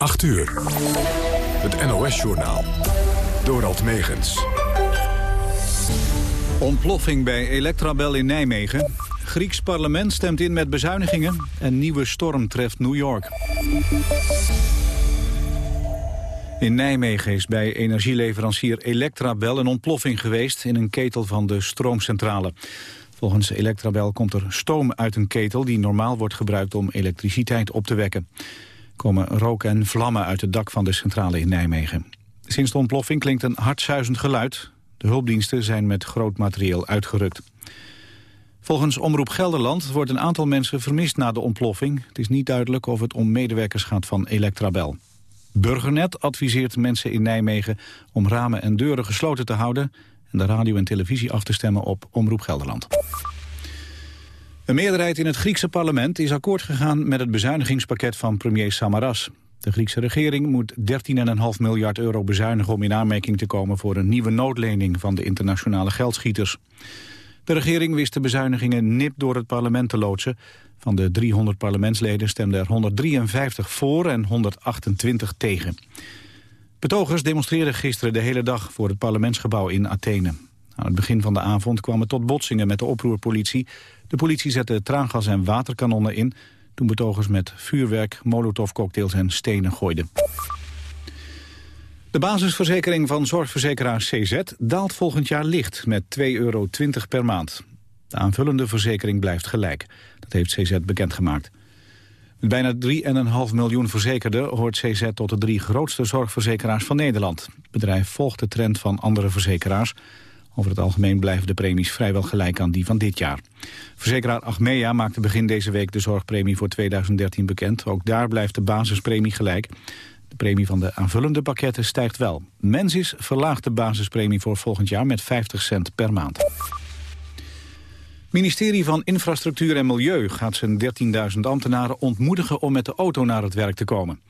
8 uur. Het NOS-journaal. Dorald Megens. Ontploffing bij Electrabel in Nijmegen. Grieks parlement stemt in met bezuinigingen. En nieuwe storm treft New York. In Nijmegen is bij energieleverancier Electrabel een ontploffing geweest... in een ketel van de stroomcentrale. Volgens Electrabel komt er stoom uit een ketel... die normaal wordt gebruikt om elektriciteit op te wekken komen rook en vlammen uit het dak van de centrale in Nijmegen. Sinds de ontploffing klinkt een hardzuizend geluid. De hulpdiensten zijn met groot materieel uitgerukt. Volgens Omroep Gelderland wordt een aantal mensen vermist na de ontploffing. Het is niet duidelijk of het om medewerkers gaat van Electrabel. Burgernet adviseert mensen in Nijmegen om ramen en deuren gesloten te houden... en de radio en televisie af te stemmen op Omroep Gelderland. Een meerderheid in het Griekse parlement is akkoord gegaan met het bezuinigingspakket van premier Samaras. De Griekse regering moet 13,5 miljard euro bezuinigen om in aanmerking te komen voor een nieuwe noodlening van de internationale geldschieters. De regering wist de bezuinigingen nip door het parlement te loodsen. Van de 300 parlementsleden stemden er 153 voor en 128 tegen. Betogers demonstreerden gisteren de hele dag voor het parlementsgebouw in Athene. Aan het begin van de avond kwam het tot botsingen met de oproerpolitie. De politie zette traangas en waterkanonnen in... toen betogers met vuurwerk, molotovcocktails en stenen gooiden. De basisverzekering van zorgverzekeraar CZ daalt volgend jaar licht met 2,20 euro per maand. De aanvullende verzekering blijft gelijk. Dat heeft CZ bekendgemaakt. Met bijna 3,5 miljoen verzekerden hoort CZ tot de drie grootste zorgverzekeraars van Nederland. Het bedrijf volgt de trend van andere verzekeraars. Over het algemeen blijven de premies vrijwel gelijk aan die van dit jaar. Verzekeraar Achmea maakte begin deze week de zorgpremie voor 2013 bekend. Ook daar blijft de basispremie gelijk. De premie van de aanvullende pakketten stijgt wel. Mensis verlaagt de basispremie voor volgend jaar met 50 cent per maand. Ministerie van Infrastructuur en Milieu gaat zijn 13.000 ambtenaren ontmoedigen om met de auto naar het werk te komen.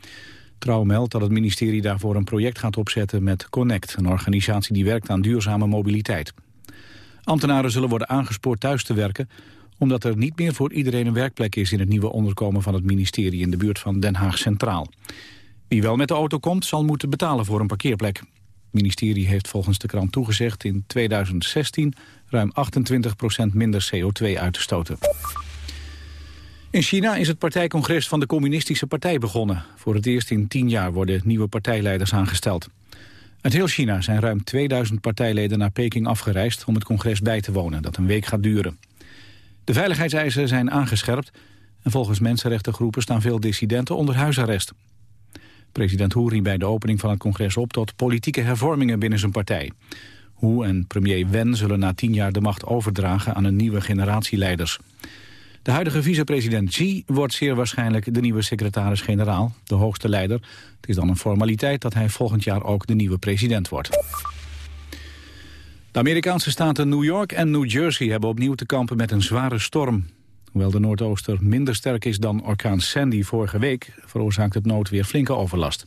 Trouw meldt dat het ministerie daarvoor een project gaat opzetten met Connect, een organisatie die werkt aan duurzame mobiliteit. Ambtenaren zullen worden aangespoord thuis te werken, omdat er niet meer voor iedereen een werkplek is in het nieuwe onderkomen van het ministerie in de buurt van Den Haag Centraal. Wie wel met de auto komt, zal moeten betalen voor een parkeerplek. Het ministerie heeft volgens de krant toegezegd in 2016 ruim 28% minder CO2 uit te stoten. In China is het partijcongres van de Communistische Partij begonnen. Voor het eerst in tien jaar worden nieuwe partijleiders aangesteld. Uit heel China zijn ruim 2000 partijleden naar Peking afgereisd... om het congres bij te wonen, dat een week gaat duren. De veiligheidseisen zijn aangescherpt... en volgens mensenrechtengroepen staan veel dissidenten onder huisarrest. President Hu riep bij de opening van het congres op... tot politieke hervormingen binnen zijn partij. Hu en premier Wen zullen na tien jaar de macht overdragen... aan een nieuwe generatie leiders. De huidige vicepresident Xi wordt zeer waarschijnlijk de nieuwe secretaris-generaal, de hoogste leider. Het is dan een formaliteit dat hij volgend jaar ook de nieuwe president wordt. De Amerikaanse staten New York en New Jersey hebben opnieuw te kampen met een zware storm. Hoewel de Noordooster minder sterk is dan orkaan Sandy vorige week... veroorzaakt het noodweer flinke overlast.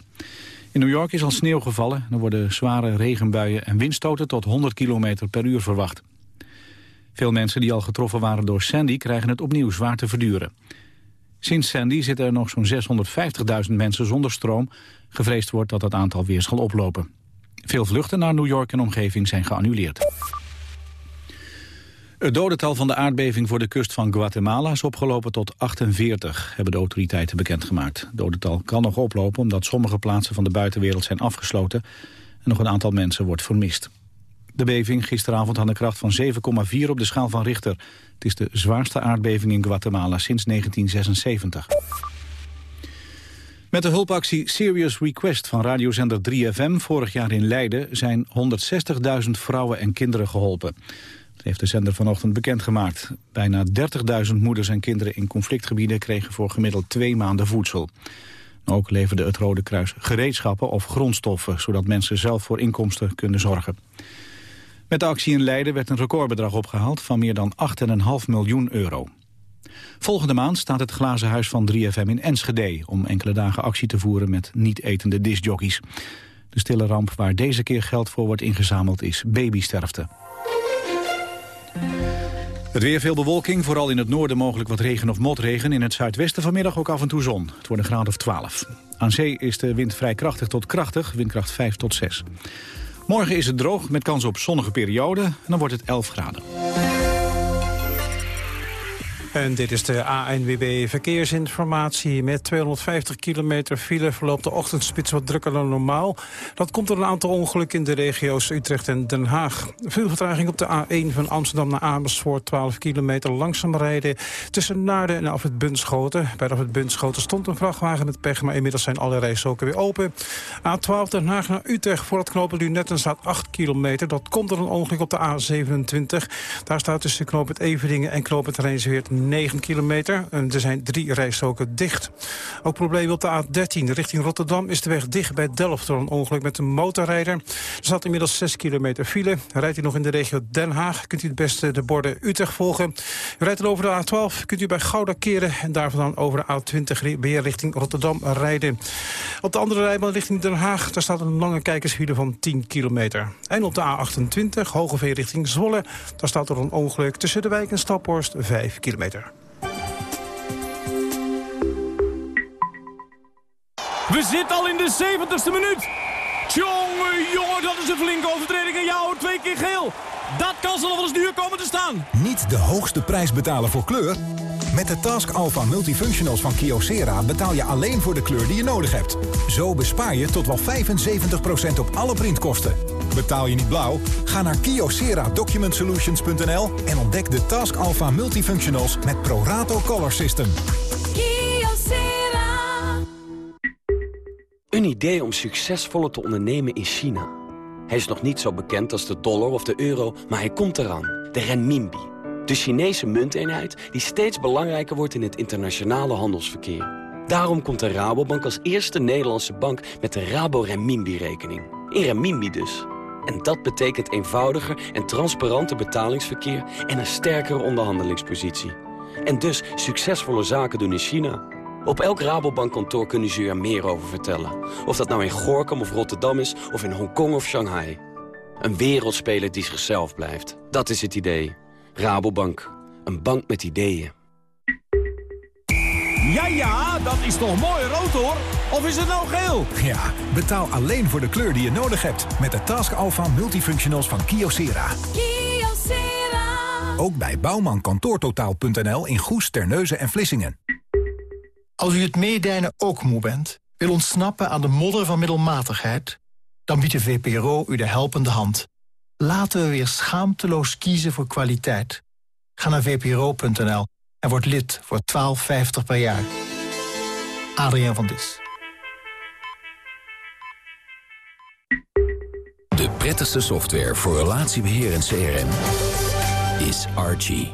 In New York is al sneeuw gevallen. Er worden zware regenbuien en windstoten tot 100 km per uur verwacht. Veel mensen die al getroffen waren door Sandy krijgen het opnieuw zwaar te verduren. Sinds Sandy zitten er nog zo'n 650.000 mensen zonder stroom. Gevreesd wordt dat het aantal weer zal oplopen. Veel vluchten naar New York en omgeving zijn geannuleerd. Het dodental van de aardbeving voor de kust van Guatemala is opgelopen tot 48, hebben de autoriteiten bekendgemaakt. Het dodental kan nog oplopen omdat sommige plaatsen van de buitenwereld zijn afgesloten en nog een aantal mensen wordt vermist. De beving gisteravond had een kracht van 7,4 op de schaal van Richter. Het is de zwaarste aardbeving in Guatemala sinds 1976. Met de hulpactie Serious Request van radiozender 3FM vorig jaar in Leiden... zijn 160.000 vrouwen en kinderen geholpen. Dat heeft de zender vanochtend bekendgemaakt. Bijna 30.000 moeders en kinderen in conflictgebieden kregen voor gemiddeld twee maanden voedsel. Ook leverde het Rode Kruis gereedschappen of grondstoffen... zodat mensen zelf voor inkomsten kunnen zorgen. Met de actie in Leiden werd een recordbedrag opgehaald van meer dan 8,5 miljoen euro. Volgende maand staat het glazen huis van 3FM in Enschede... om enkele dagen actie te voeren met niet-etende discjockeys. De stille ramp waar deze keer geld voor wordt ingezameld is babysterfte. Het weer veel bewolking, vooral in het noorden mogelijk wat regen of motregen. In het zuidwesten vanmiddag ook af en toe zon. Het wordt een graad of 12. Aan zee is de wind vrij krachtig tot krachtig, windkracht 5 tot 6. Morgen is het droog met kans op zonnige perioden en dan wordt het 11 graden. En dit is de ANWB Verkeersinformatie. Met 250 kilometer file verloopt de ochtendspits wat drukker dan normaal. Dat komt door een aantal ongelukken in de regio's Utrecht en Den Haag. Veel vertraging op de A1 van Amsterdam naar Amersfoort. 12 kilometer langzaam rijden tussen Naarden en af het Bunschoten. Bij af het Bunschoten stond een vrachtwagen met pech... maar inmiddels zijn alle rijstroken weer open. A12 Den Haag naar Utrecht voor het knooppunt Lunetten staat 8 kilometer. Dat komt door een ongeluk op de A27. Daar staat tussen knooppunt Everdingen en knooppunt Rijnsweert 9 kilometer. En er zijn drie rijstroken dicht. Ook problemen op de A13 richting Rotterdam is de weg dicht bij Delft... door een ongeluk met een motorrijder. Er staat inmiddels 6 kilometer file. Rijdt u nog in de regio Den Haag, kunt u het beste de borden Utrecht volgen. U rijdt dan over de A12, kunt u bij Gouda keren... en daarvan dan over de A20 weer richting Rotterdam rijden. Op de andere rijbaan richting Den Haag... daar staat een lange kijkersfile van 10 kilometer. En op de A28, Hogeveen richting Zwolle... daar staat er een ongeluk tussen de wijk en Staphorst 5 kilometer. We zitten al in de 70ste minuut. Tjonge, jongen, dat is een flinke overtreding. En jou twee keer geel. Dat kan ze nog wel eens duur komen te staan. Niet de hoogste prijs betalen voor kleur? Met de Task Alpha Multifunctionals van Kyocera betaal je alleen voor de kleur die je nodig hebt. Zo bespaar je tot wel 75% op alle printkosten. Betaal je niet blauw? Ga naar kyocera-document-solutions.nl en ontdek de Task Alpha Multifunctionals met Prorato Color System. Een idee om succesvoller te ondernemen in China. Hij is nog niet zo bekend als de dollar of de euro, maar hij komt eraan. De renminbi. De Chinese munteenheid die steeds belangrijker wordt in het internationale handelsverkeer. Daarom komt de Rabobank als eerste Nederlandse bank met de Rabo Renminbi-rekening. In renminbi dus. En dat betekent eenvoudiger en transparanter betalingsverkeer en een sterkere onderhandelingspositie. En dus succesvolle zaken doen in China. Op elk Rabobankkantoor kunnen ze u er meer over vertellen. Of dat nou in Gorkum of Rotterdam is, of in Hongkong of Shanghai. Een wereldspeler die zichzelf blijft. Dat is het idee. Rabobank. Een bank met ideeën. Ja, ja, dat is toch mooi rood hoor. Of is het nou geel? Ja, betaal alleen voor de kleur die je nodig hebt. Met de Task Alpha Multifunctionals van Kyocera. Kyocera. Ook bij bouwmankantoortotaal.nl in Goes, Terneuzen en Vlissingen. Als u het meedijnen ook moe bent, wil ontsnappen aan de modder van middelmatigheid... dan biedt de VPRO u de helpende hand. Laten we weer schaamteloos kiezen voor kwaliteit. Ga naar vpro.nl en word lid voor 12,50 per jaar. Adriaan van Dis. De prettigste software voor relatiebeheer en CRM is Archie.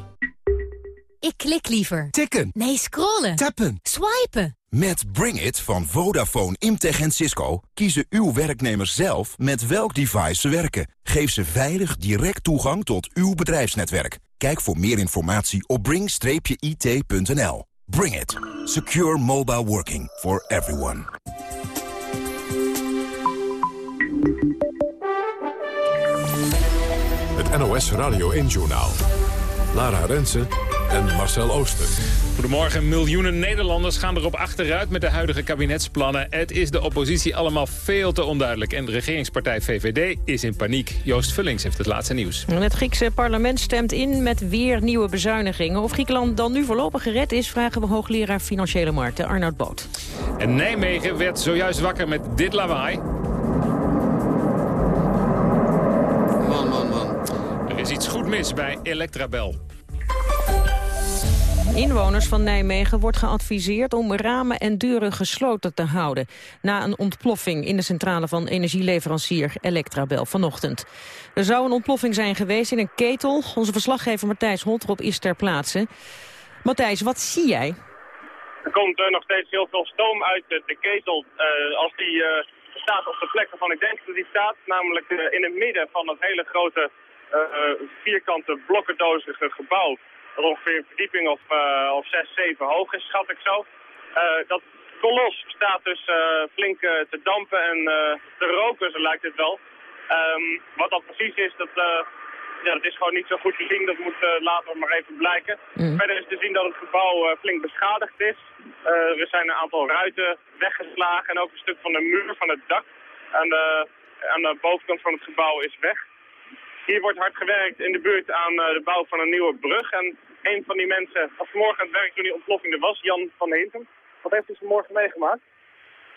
Ik klik liever. Tikken. Nee, scrollen. Tappen. Swipen. Met Bring It van Vodafone, Imtech en Cisco kiezen uw werknemers zelf met welk device ze werken. Geef ze veilig direct toegang tot uw bedrijfsnetwerk. Kijk voor meer informatie op bring-it.nl. Bring It. Secure mobile working for everyone. Het NOS Radio 1-journaal. Lara Rensen en Marcel Ooster. Goedemorgen. Miljoenen Nederlanders gaan erop achteruit met de huidige kabinetsplannen. Het is de oppositie allemaal veel te onduidelijk. En de regeringspartij VVD is in paniek. Joost Vullings heeft het laatste nieuws. Het Griekse parlement stemt in met weer nieuwe bezuinigingen. Of Griekenland dan nu voorlopig gered is... vragen we hoogleraar Financiële Markten Arnoud Boot. En Nijmegen werd zojuist wakker met dit lawaai. Man, man, man. Er is iets goed mis bij Electrabel. Inwoners van Nijmegen wordt geadviseerd om ramen en deuren gesloten te houden... na een ontploffing in de centrale van energieleverancier Electrabel vanochtend. Er zou een ontploffing zijn geweest in een ketel. Onze verslaggever Matthijs Holtrop is ter plaatse. Matthijs, wat zie jij? Er komt uh, nog steeds heel veel stoom uit de, de ketel uh, als die uh, staat op de plek waarvan ik denk dat die staat. Namelijk in het midden van dat hele grote vierkante blokkendozige gebouw ongeveer een verdieping of, uh, of 6, 7 hoog is, schat ik zo. Uh, dat kolos staat dus uh, flink te dampen en te roken, zo lijkt het wel. Um, wat dat precies is, dat ja, dat is gewoon niet zo goed te zien. Dat moet uh, later maar even blijken. Mm. Verder is te zien dat het gebouw flink beschadigd is. er zijn een aantal ruiten weggeslagen en ook een stuk van de muur van het dak aan de, aan de bovenkant van het gebouw is weg. Hier wordt hard gewerkt in de buurt aan de bouw van een nieuwe brug. En een van die mensen was vanmorgen aan het werk toen die ontploffing er was, Jan van Hintem. Wat heeft u vanmorgen meegemaakt?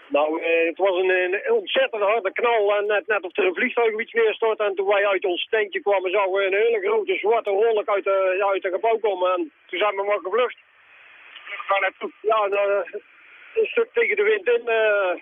Nou, eh, het was een, een, ontzettend harde knal. En net, net of er een vliegtuig iets neerstort. En toen wij uit ons tentje kwamen, zagen we een hele grote zwarte rolk uit, de, uit het gebouw komen. En toen zijn we maar gevlucht. Waar naartoe? Ja, nou, een stuk tegen de wind in. Uh,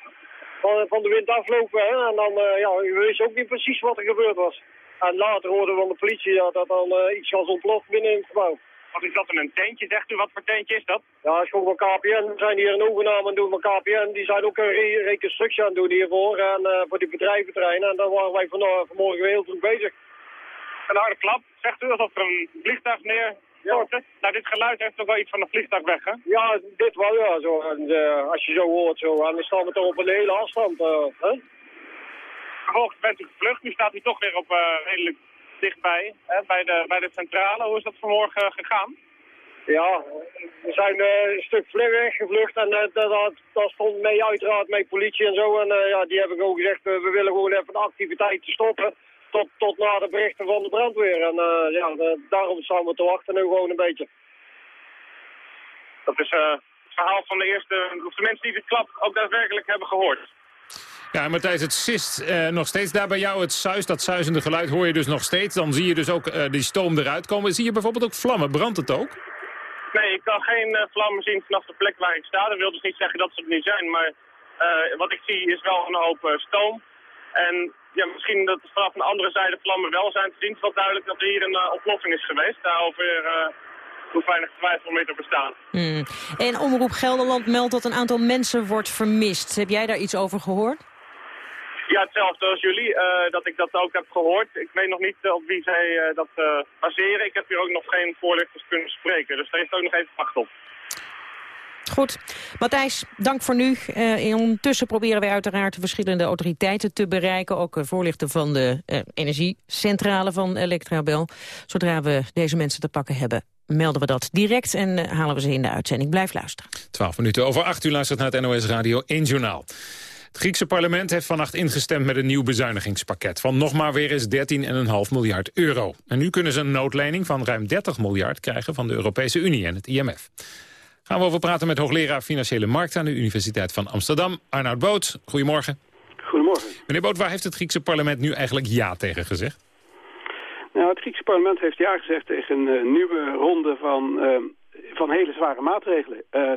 van, van, de wind aflopen. Hè? En dan, uh, ja, we wisten ook niet precies wat er gebeurd was. En later hoorden we van de politie ja, dat dan iets was ontploft binnen in het gebouw. Wat is dat in een tentje, zegt u? Wat voor tentje is dat? Ja, is gewoon van KPN. We zijn hier een overname aan doen van KPN. Die zijn ook een re reconstructie aan het doen hiervoor. En uh, voor die bedrijventerreinen. En daar waren wij van, uh, vanmorgen weer heel vroeg bezig. Een harde klap, zegt u, alsof er een vliegtuig neer ja. Nou, dit geluid heeft toch wel iets van een vliegtuig weg, hè? Ja, dit wel, ja. Zo. En, uh, als je zo hoort, zo. En dan staan we toch op een hele afstand, uh, hè? Vervolgens bent u gevlucht. Nu staat u toch weer op uh, redelijk dichtbij, hè, bij, de, bij de centrale. Hoe is dat vanmorgen gegaan? Ja, we zijn uh, een stuk vlug weggevlucht en uh, dat, dat stond mee uiteraard met politie en zo. En uh, ja, die hebben ook gezegd, we willen gewoon even de activiteiten stoppen tot, tot na de berichten van de brandweer. En ja, daarom staan we te wachten nu gewoon een beetje. Dat is het verhaal van de eerste, of de mensen die de klap ook daadwerkelijk hebben gehoord. Ja, Matthijs, het sist uh, nog steeds daar bij jou. Het suis, dat suizende geluid hoor je dus nog steeds. Dan zie je dus ook uh, die stoom eruit komen. Zie je bijvoorbeeld ook vlammen? Brandt het ook? Nee, ik kan geen uh, vlammen zien vanaf de plek waar ik sta. Dat wil dus niet zeggen dat ze er niet zijn. Maar wat ik zie is wel een hoop stoom. En ja, misschien dat vanaf een andere zijde vlammen wel zijn te zien. Het is wel duidelijk dat er hier een ontploffing is geweest. Daarover hoeft weinig twijfel mee te bestaan. Hmm. En Omroep Gelderland meldt dat een aantal mensen wordt vermist. Heb jij daar iets over gehoord? Ja, hetzelfde als jullie, uh, dat ik dat ook heb gehoord. Ik weet nog niet uh, op wie zij uh, dat baseren. Ik heb hier ook nog geen voorlichters kunnen spreken, dus daar is ook nog even wacht op. Goed. Matthijs, dank voor nu. ondertussen proberen wij uiteraard de verschillende autoriteiten te bereiken. Ook voorlichten van de energiecentrale van Electrabel. Zodra we deze mensen te pakken hebben, melden we dat direct en halen we ze in de uitzending. Blijf luisteren. 12 minuten over 8 uur luistert naar het NOS Radio 1 Journaal. Het Griekse parlement heeft vannacht ingestemd met een nieuw bezuinigingspakket... van nog maar weer eens 13,5 miljard euro. En nu kunnen ze een noodlening van ruim 30 miljard krijgen... van de Europese Unie en het IMF. Gaan we over praten met hoogleraar Financiële Markt... aan de Universiteit van Amsterdam, Arnoud Boot. Goedemorgen. Goedemorgen. Meneer Boot, waar heeft het Griekse parlement nu eigenlijk ja tegen gezegd? Nou, het Griekse parlement heeft ja gezegd tegen een nieuwe ronde van, uh, van hele zware maatregelen. Uh,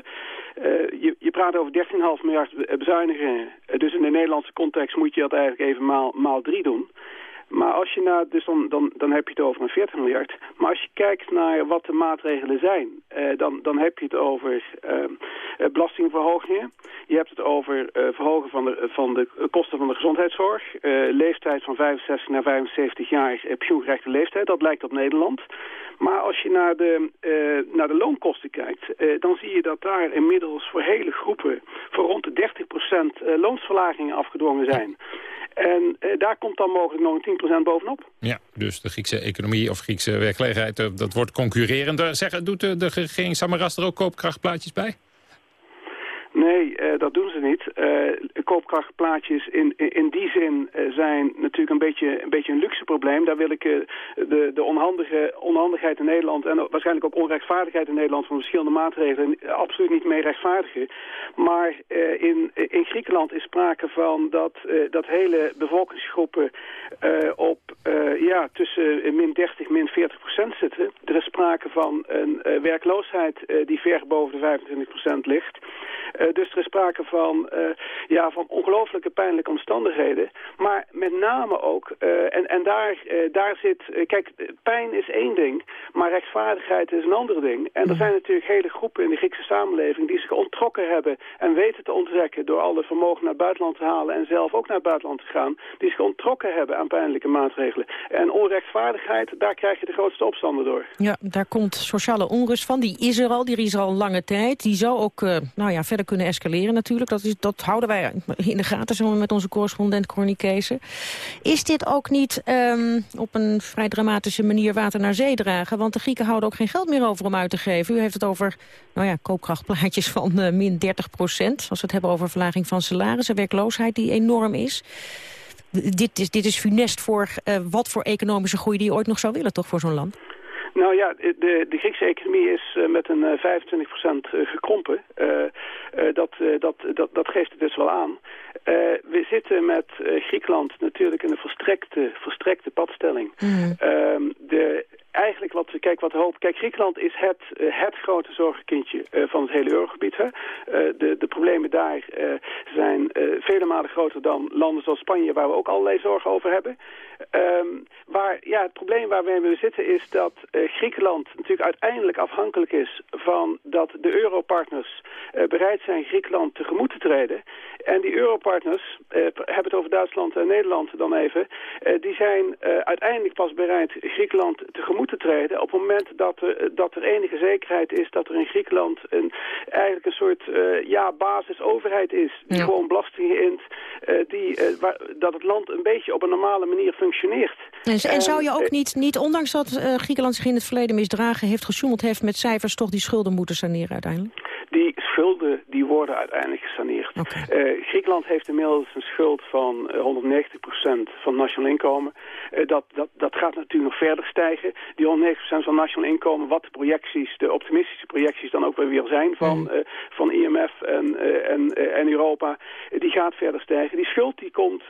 je, je, praat over 13,5 miljard bezuinigingen. dus in de Nederlandse context moet je dat eigenlijk even maal, maal drie doen. Maar als je naar, dus dan, dan, dan heb je het over een 40 miljard. Maar als je kijkt naar wat de maatregelen zijn, uh, dan, dan heb je het over uh, belastingverhogingen. Je hebt het over uh, verhogen van de, van de kosten van de gezondheidszorg. leeftijd van 65 naar 75 jaar, pensioengerechte leeftijd. Dat lijkt op Nederland. Maar als je naar de, naar de loonkosten kijkt, dan zie je dat daar inmiddels voor hele groepen voor rond de 30% uh, loonsverlagingen afgedwongen zijn. En daar komt dan mogelijk nog een 10% bovenop. Ja, dus de Griekse economie of Griekse werkgelegenheid, dat wordt concurrerender. Zeg, doet de, de regering Samaras er ook koopkrachtplaatjes bij? Nee, uh, dat doen ze niet. Uh, koopkrachtplaatjes in, in, die zin uh, zijn natuurlijk een beetje, een beetje een luxe probleem. Daar wil ik de, de onhandige, onhandigheid in Nederland en waarschijnlijk ook onrechtvaardigheid in Nederland van verschillende maatregelen absoluut niet mee rechtvaardigen. Maar in, in Griekenland is sprake van dat, dat hele bevolkingsgroepen op ja, tussen min 30 min 40 procent zitten. Er is sprake van een werkloosheid die ver boven de 25 procent ligt. Uh, dus er is sprake van, uh, ja, van ongelooflijke pijnlijke omstandigheden. Maar met name ook, uh, en, en daar, daar zit... kijk, pijn is één ding, maar rechtvaardigheid is een ander ding. En er zijn natuurlijk hele groepen in de Griekse samenleving... die zich ontrokken hebben en weten te onttrekken... door al de vermogen naar het buitenland te halen... en zelf ook naar het buitenland te gaan... die zich ontrokken hebben aan pijnlijke maatregelen. En onrechtvaardigheid, daar krijg je de grootste opstanden door. Ja, daar komt sociale onrust van. Die is er al, die is er al lange tijd. Die zou ook, nou ja, verder kunnen kunnen escaleren natuurlijk. Dat, is, dat houden wij in de gaten samen met onze correspondent Corny Keese. Is dit ook niet ehm, op een vrij dramatische manier water naar zee dragen? Want de Grieken houden ook geen geld meer over om uit te geven. U heeft het over nou ja, koopkrachtplaatjes van uh, min 30 procent. Als we het hebben over verlaging van salarissen, werkloosheid die enorm is dit is, dit is funest voor uh, wat voor economische groei die je ooit nog zou willen, toch, voor zo'n land? Nou ja, de, de Griekse economie is uh, met een uh, 25% gekrompen. Uh, dat, dat, dat, dat geeft het dus wel aan. we zitten met Griekenland natuurlijk in een verstrekte, verstrekte padstelling. Mm. de eigenlijk wat, kijk, wat hoop. Kijk, Griekenland is het, uh, het grote zorgenkindje uh, van het hele eurogebied. Hè? Uh, de, de problemen daar zijn vele malen groter dan landen zoals Spanje, waar we ook allerlei zorgen over hebben. Um, waar, ja, het probleem waar we zitten is dat Griekenland natuurlijk uiteindelijk afhankelijk is van dat de europartners bereid zijn Griekenland tegemoet te treden. En die europartners, hebben het over Duitsland en Nederland dan even, die zijn uiteindelijk pas bereid Griekenland tegemoet te treden op het moment dat er, dat er enige zekerheid is dat er in Griekenland een, eigenlijk een soort uh, ja, basisoverheid is. Die gewoon belastingen int, uh, die, uh, waar, dat het land een beetje op een normale manier functioneert. En, en zou je ook niet, niet ondanks dat Griekenland zich in het verleden misdragen heeft, gesjoemeld heeft met cijfers, toch die schulden moeten saneren uiteindelijk? Die schulden die worden uiteindelijk gesaneerd. Okay. Griekenland heeft inmiddels een schuld van 190% van nationaal inkomen. dat, dat, dat gaat natuurlijk nog verder stijgen die 190% van nationaal inkomen, wat de projecties, de optimistische projecties dan ook weer zijn van, mm. uh, van IMF en, uh, en, uh, en Europa, die gaat verder stijgen. Die schuld die komt,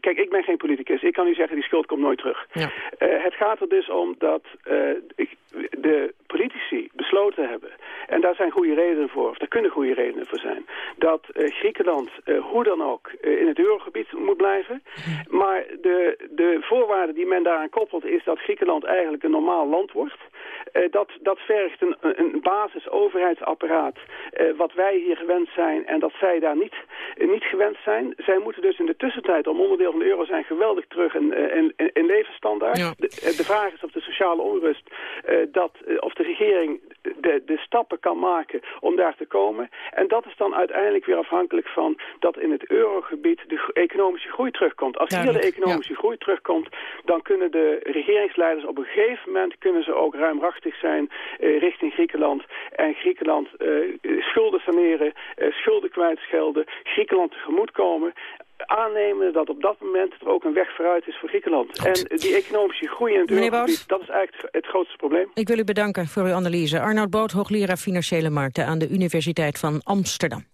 kijk ik ben geen politicus, ik kan u zeggen die schuld komt nooit terug. Ja. het gaat er dus om dat de politici besloten hebben, en daar zijn goede redenen voor, of daar kunnen goede redenen voor zijn, dat Griekenland hoe dan ook in het eurogebied moet blijven, mm. maar de, de voorwaarden die men daaraan koppelt is dat Griekenland eigenlijk een normaal land wordt. Uh, dat, dat vergt een, een basis-overheidsapparaat uh, wat wij hier gewend zijn en dat zij daar niet, uh, niet gewend zijn. Zij moeten dus in de tussentijd, om onderdeel van de euro zijn, geweldig terug in, in, in levensstandaard. Ja. De, de, vraag is of de sociale onrust, dat, of de regering de, de stappen kan maken om daar te komen. En dat is dan uiteindelijk weer afhankelijk van dat in het eurogebied de economische groei terugkomt. Als hier de economische ja. groei terugkomt, dan kunnen de regeringsleiders op een gegeven moment kunnen ze ook ruimhartig zijn uh, richting Griekenland. En Griekenland uh, schulden saneren, schulden kwijtschelden, Griekenland tegemoetkomen aannemen dat op dat moment er ook een weg vooruit is voor Griekenland. En die economische groei in het Eurogebied, dat is eigenlijk het grootste probleem. Ik wil u bedanken voor uw analyse. Arnoud Boot, hoogleraar Financiële Markten aan de Universiteit van Amsterdam.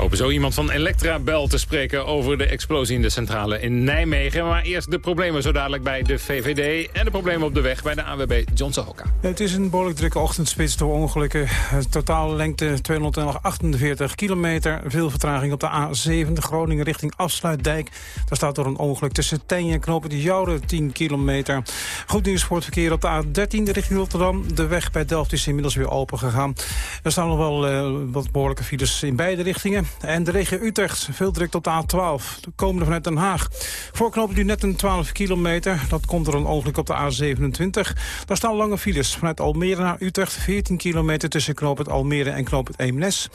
Hopen zo iemand van Elektra Bel te spreken over de explosie in de centrale in Nijmegen. Maar eerst de problemen zo dadelijk bij de VVD en de problemen op de weg bij de AWB John Sahoka. Het is een behoorlijk drukke ochtendspits door ongelukken. Totaal lengte 248 kilometer. Veel vertraging op de A7, de Groningen richting Afsluitdijk. Daar staat door een ongeluk tussen Tenje en Knopen de Joude 10 kilometer. Goed nieuws voor het verkeer op de A13 richting Rotterdam. De weg bij Delft is inmiddels weer open gegaan. Er staan nog wel uh, wat behoorlijke files in beide richtingen. En de regio Utrecht, veel druk op de A12. De komende vanuit Den Haag. Voorknopen nu net een 12 kilometer. Dat komt er een ongeluk op de A27. Daar staan lange files. Vanuit Almere naar Utrecht, 14 kilometer tussen knooppunt Almere en knooppunt Eemnes.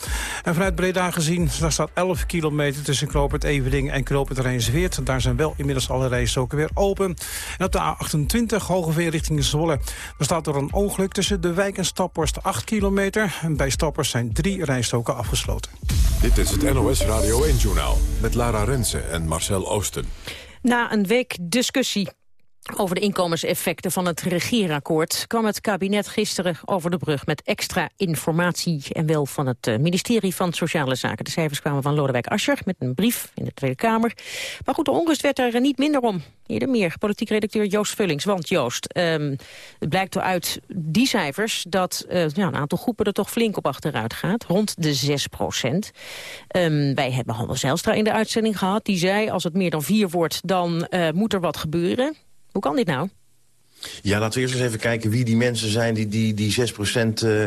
En vanuit Breda gezien, daar staat 11 kilometer tussen knooppunt Evening en knooppunt Rijnsweert. Daar zijn wel inmiddels alle rijstroken weer open. En op de A28, Hogeveer richting Zwolle. Daar staat er een ongeluk tussen de wijk en Staphorst 8 kilometer. En bij Staphorst zijn drie rijstroken afgesloten. Dit is het NOS Radio 1-journaal met Lara Rensen en Marcel Oosten. Na een week discussie over de inkomenseffecten van het regeerakkoord kwam het kabinet gisteren over de brug met extra informatie en wel van het eh, ministerie van Sociale Zaken. De cijfers kwamen van Lodewijk Asscher met een brief in de Tweede Kamer. Maar goed, de onrust werd er niet minder om. Eerder meer, politiek redacteur Joost Vullings. Want Joost, um, het blijkt uit die cijfers dat ja, een aantal groepen er toch flink op achteruit gaat. Rond de 6 procent. Um, wij hebben Handel Zijlstra in de uitzending gehad. Die zei, als het meer dan 4 wordt, dan uh, moet er wat gebeuren. Hoe kan dit nou? Ja, laten we eerst eens even kijken wie die mensen zijn die, die, die 6% uh,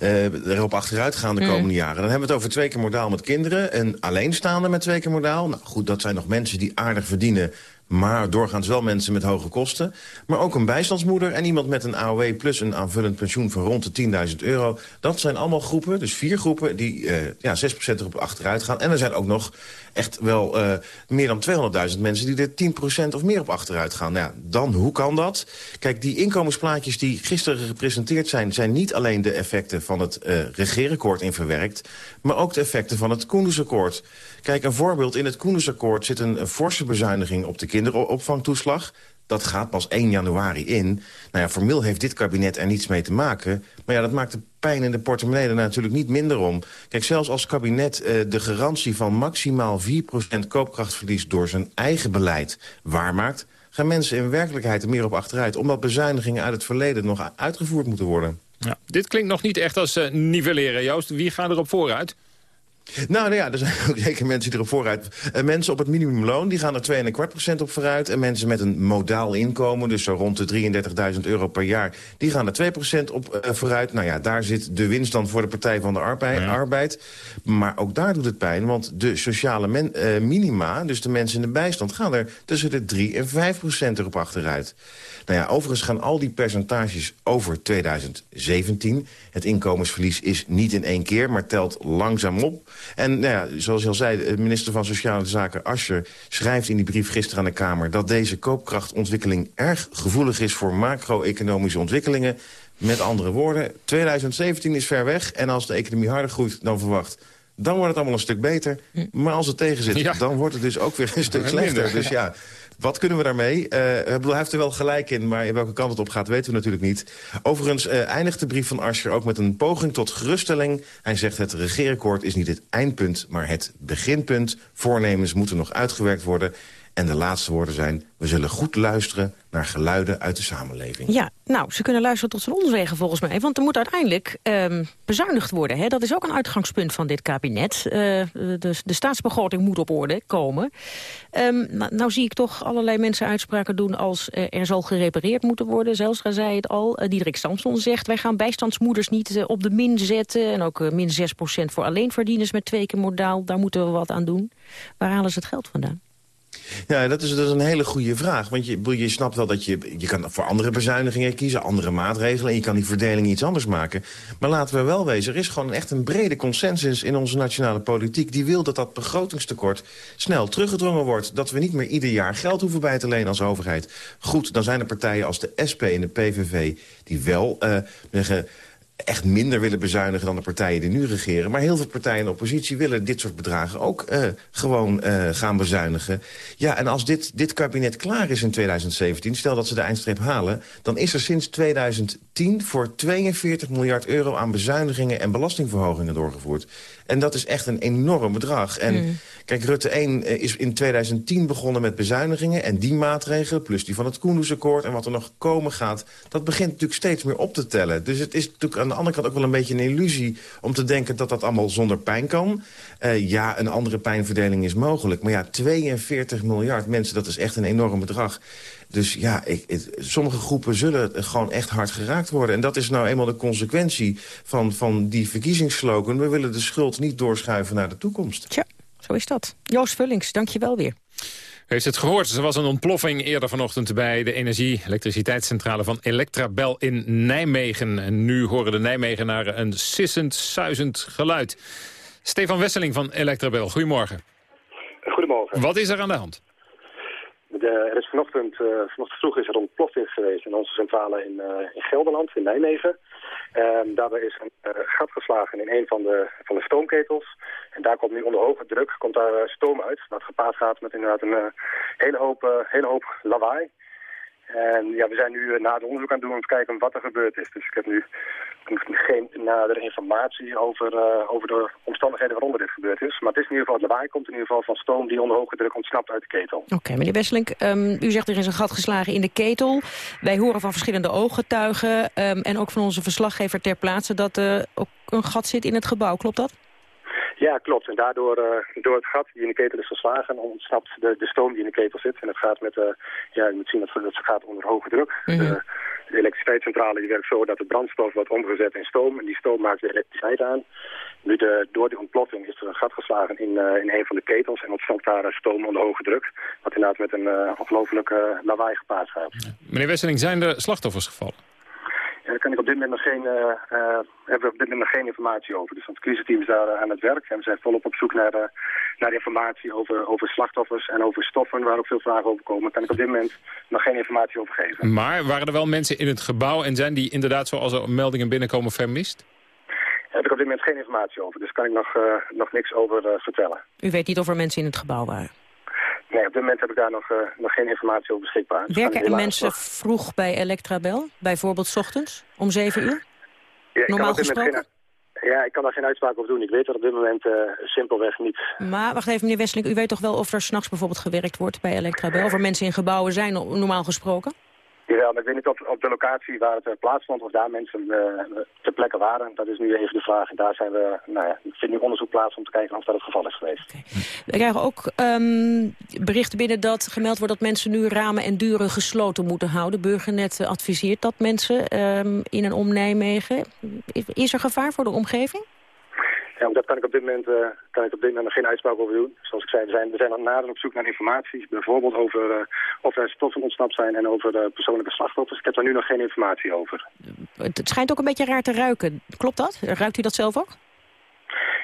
uh, erop achteruit gaan de komende jaren. Dan hebben we het over twee keer modaal met kinderen. Een alleenstaande met twee keer modaal. Nou goed, dat zijn nog mensen die aardig verdienen maar doorgaans wel mensen met hoge kosten. Maar ook een bijstandsmoeder en iemand met een AOW plus een aanvullend pensioen van rond de 10.000 euro. Dat zijn allemaal groepen, dus vier groepen, die uh, ja, 6% erop achteruit gaan. En er zijn ook nog echt wel uh, meer dan 200.000 mensen die er 10% of meer op achteruit gaan. Nou ja, dan, hoe kan dat? Kijk, die inkomensplaatjes die gisteren gepresenteerd zijn... zijn niet alleen de effecten van het uh, regeerakkoord in verwerkt... maar ook de effecten van het Koendersakkoord. Kijk, een voorbeeld. In het Koendersakkoord zit een, forse bezuiniging op de kinderopvangtoeslag. Dat gaat pas 1 januari in. Nou ja, formeel heeft dit kabinet er niets mee te maken. Maar ja, dat maakt de pijn in de portemonnee er natuurlijk niet minder om. Kijk, zelfs als kabinet uh, de garantie van maximaal 4% koopkrachtverlies... door zijn eigen beleid waarmaakt... gaan mensen in werkelijkheid er meer op achteruit... omdat bezuinigingen uit het verleden nog uitgevoerd moeten worden. Ja, dit klinkt nog niet echt als uh, nivelleren, Joost. Wie gaat erop vooruit? Nou, nou ja, er zijn ook zeker mensen die erop vooruit... Uh, mensen op het minimumloon die gaan er 2,25% op vooruit. En mensen met een modaal inkomen, dus zo rond de 33.000 euro per jaar... die gaan er 2% op uh, vooruit. Nou ja, daar zit de winst dan voor de Partij van de Arbeid. Ja. arbeid. Maar ook daar doet het pijn, want de sociale men, uh, minima... dus de mensen in de bijstand, gaan er tussen de 3 en 5% erop achteruit. Nou ja, overigens gaan al die percentages over 2017. Het inkomensverlies is niet in één keer, maar telt langzaam op. En nou ja, zoals je al zei, de minister van Sociale Zaken Ascher... schrijft in die brief gisteren aan de Kamer... dat deze koopkrachtontwikkeling erg gevoelig is voor macro-economische ontwikkelingen. Met andere woorden, 2017 is ver weg en als de economie harder groeit dan verwacht dan wordt het allemaal een stuk beter. Maar als het tegen zit, ja. dan wordt het dus ook weer een stuk slechter. Dus ja, wat kunnen we daarmee? Ik bedoel, hij heeft er wel gelijk in, maar in welke kant het op gaat weten we natuurlijk niet. Overigens uh, eindigt de brief van Asscher ook met een poging tot geruststelling. Hij zegt het regeerakkoord is niet het eindpunt, maar het beginpunt. Voornemens moeten nog uitgewerkt worden. En de laatste woorden zijn, we zullen goed luisteren naar geluiden uit de samenleving. Ja, nou, ze kunnen luisteren tot zijn omzwegen volgens mij. Want er moet uiteindelijk um, bezuinigd worden. Hè? Dat is ook een uitgangspunt van dit kabinet. Uh, de, de staatsbegroting moet op orde komen. Um, nou, zie ik toch allerlei mensen uitspraken doen als uh, er zal gerepareerd moeten worden. Zelfs zei het al. Uh, Diederik Samson zegt, wij gaan bijstandsmoeders niet op de min zetten. En ook min 6% voor alleenverdieners met twee keer modaal. Daar moeten we wat aan doen. Waar halen ze het geld vandaan? Ja, dat is, dat een hele goede vraag. Want je, je snapt wel dat je, je kan voor andere bezuinigingen kiezen, andere maatregelen... en je kan die verdeling iets anders maken. Maar laten we wel wezen, er is gewoon echt een brede consensus in onze nationale politiek... die wil dat dat begrotingstekort snel teruggedrongen wordt. Dat we niet meer ieder jaar geld hoeven bij te lenen als overheid. Goed, dan zijn er partijen als de SP en de PVV die wel uh, zeggen echt minder willen bezuinigen dan de partijen die nu regeren. Maar heel veel partijen in de oppositie willen dit soort bedragen ook uh, gewoon uh, gaan bezuinigen. Ja, en als dit, dit kabinet klaar is in 2017, stel dat ze de eindstreep halen... dan is er sinds 2010 voor 42 miljard euro aan bezuinigingen en belastingverhogingen doorgevoerd. En dat is echt een enorm bedrag. En mm. kijk, Rutte 1 is in 2010 begonnen met bezuinigingen... en die maatregelen, plus die van het Koendersakkoord... en wat er nog komen gaat, dat begint natuurlijk steeds meer op te tellen. Dus het is natuurlijk aan de andere kant ook wel een beetje een illusie... om te denken dat dat allemaal zonder pijn kan. Uh, ja, een andere pijnverdeling is mogelijk. Maar ja, 42 miljard mensen, dat is echt een enorm bedrag. Dus ja, ik, het, sommige groepen zullen gewoon echt hard geraakt worden. En dat is nou eenmaal de consequentie van, van die verkiezingsslogan. We willen de schuld niet doorschuiven naar de toekomst. Tja, zo is dat. Joost Vullings, dank je wel weer. U heeft het gehoord, er was een ontploffing eerder vanochtend bij de energie-elektriciteitscentrale van Electrabel in Nijmegen. En nu horen de Nijmegenaren een sissend, suizend geluid. Stefan Wesseling van Electrabel, goedemorgen. Goedemorgen. Wat is er aan de hand? Er is vanochtend, uh, vanochtend vroeg is er een ontploffing geweest in onze centrale in, uh, in Gelderland, in Nijmegen. Um, daarbij is een uh, gat geslagen in een van de, van de stoomketels. En daar komt nu onder hoge druk komt daar stoom uit. Dat gepaard gaat met inderdaad een hele, hoop, hele hoop lawaai. En ja, we zijn nu na het onderzoek aan het doen om te kijken wat er gebeurd is. Dus ik heb nu geen nadere informatie over, uh, over de omstandigheden waaronder dit gebeurd is. Maar het is in ieder geval, het lawaai komt in ieder geval van stoom die onder hoge druk ontsnapt uit de ketel. Oké, meneer Wesselink, um, u zegt er is een gat geslagen in de ketel. Wij horen van verschillende ooggetuigen um, en ook van onze verslaggever ter plaatse dat er uh, ook een gat zit in het gebouw. Klopt dat? Ja, klopt. En daardoor, uh, door het gat die in de ketel is geslagen, ontsnapt de, de stoom die in de ketel zit. En het gaat met, uh, ja, je moet zien dat het gaat onder hoge druk. Mm -hmm. de, De elektriciteitscentrale die werkt zo dat de brandstof wordt omgezet in stoom. En die stoom maakt weer elektriciteit aan. Nu de, door die ontploffing is er een gat geslagen in, uh, in een van de ketels. En ontstond daar stoom onder hoge druk. Wat inderdaad met een uh, ongelooflijk uh, lawaai gepaard gaat. Meneer Wesseling, zijn er slachtoffers gevallen? Daar kan ik op dit moment nog geen, uh, uh, hebben we op dit moment nog geen informatie over. Dus het crisisteam is daar uh, aan het werk. En we zijn volop op zoek naar, naar informatie over, over slachtoffers en over stoffen waar ook veel vragen over komen. Daar kan ik op dit moment nog geen informatie over geven. Maar waren er wel mensen in het gebouw en zijn die inderdaad zoals er meldingen binnenkomen vermist? Daar heb ik op dit moment geen informatie over. Dus kan ik nog, nog niks over vertellen. U weet niet of er mensen in het gebouw waren? Nee, op dit moment heb ik daar nog, uh, nog geen informatie over beschikbaar. Dus Werken er mensen nog... vroeg bij Electrabel? Bijvoorbeeld s ochtends om 7 uur? Ja, Normaal gesproken? Geen, ja, ik kan daar geen uitspraak over doen. Ik weet dat op dit moment uh, simpelweg niet. Maar wacht even, meneer Westeling. U weet toch wel of er s'nachts bijvoorbeeld gewerkt wordt bij Electrabel? Of er mensen in gebouwen zijn, normaal gesproken? Jawel, maar ik weet niet of op de locatie waar het uh, plaatsvond of daar mensen uh, ter plekke waren. Dat is nu even de vraag. En daar zijn we, nou ja, ik vind nu onderzoek plaats om te kijken of dat het geval is geweest. We krijgen ook um, berichten binnen dat gemeld wordt dat mensen nu ramen en deuren gesloten moeten houden. Burgernet adviseert dat mensen um, in en om Nijmegen. Is er gevaar voor de omgeving? Ja, dat kan ik op dit moment, uh, kan ik op dit moment nog geen uitspraak over doen. Zoals ik zei, we zijn, we zijn aan nader op zoek naar informatie. Bijvoorbeeld over uh, of er stoffen ontsnapt zijn en over uh, persoonlijke slachtoffers. Ik heb daar nu nog geen informatie over. Het schijnt ook een beetje raar te ruiken. Klopt dat? Ruikt u dat zelf ook?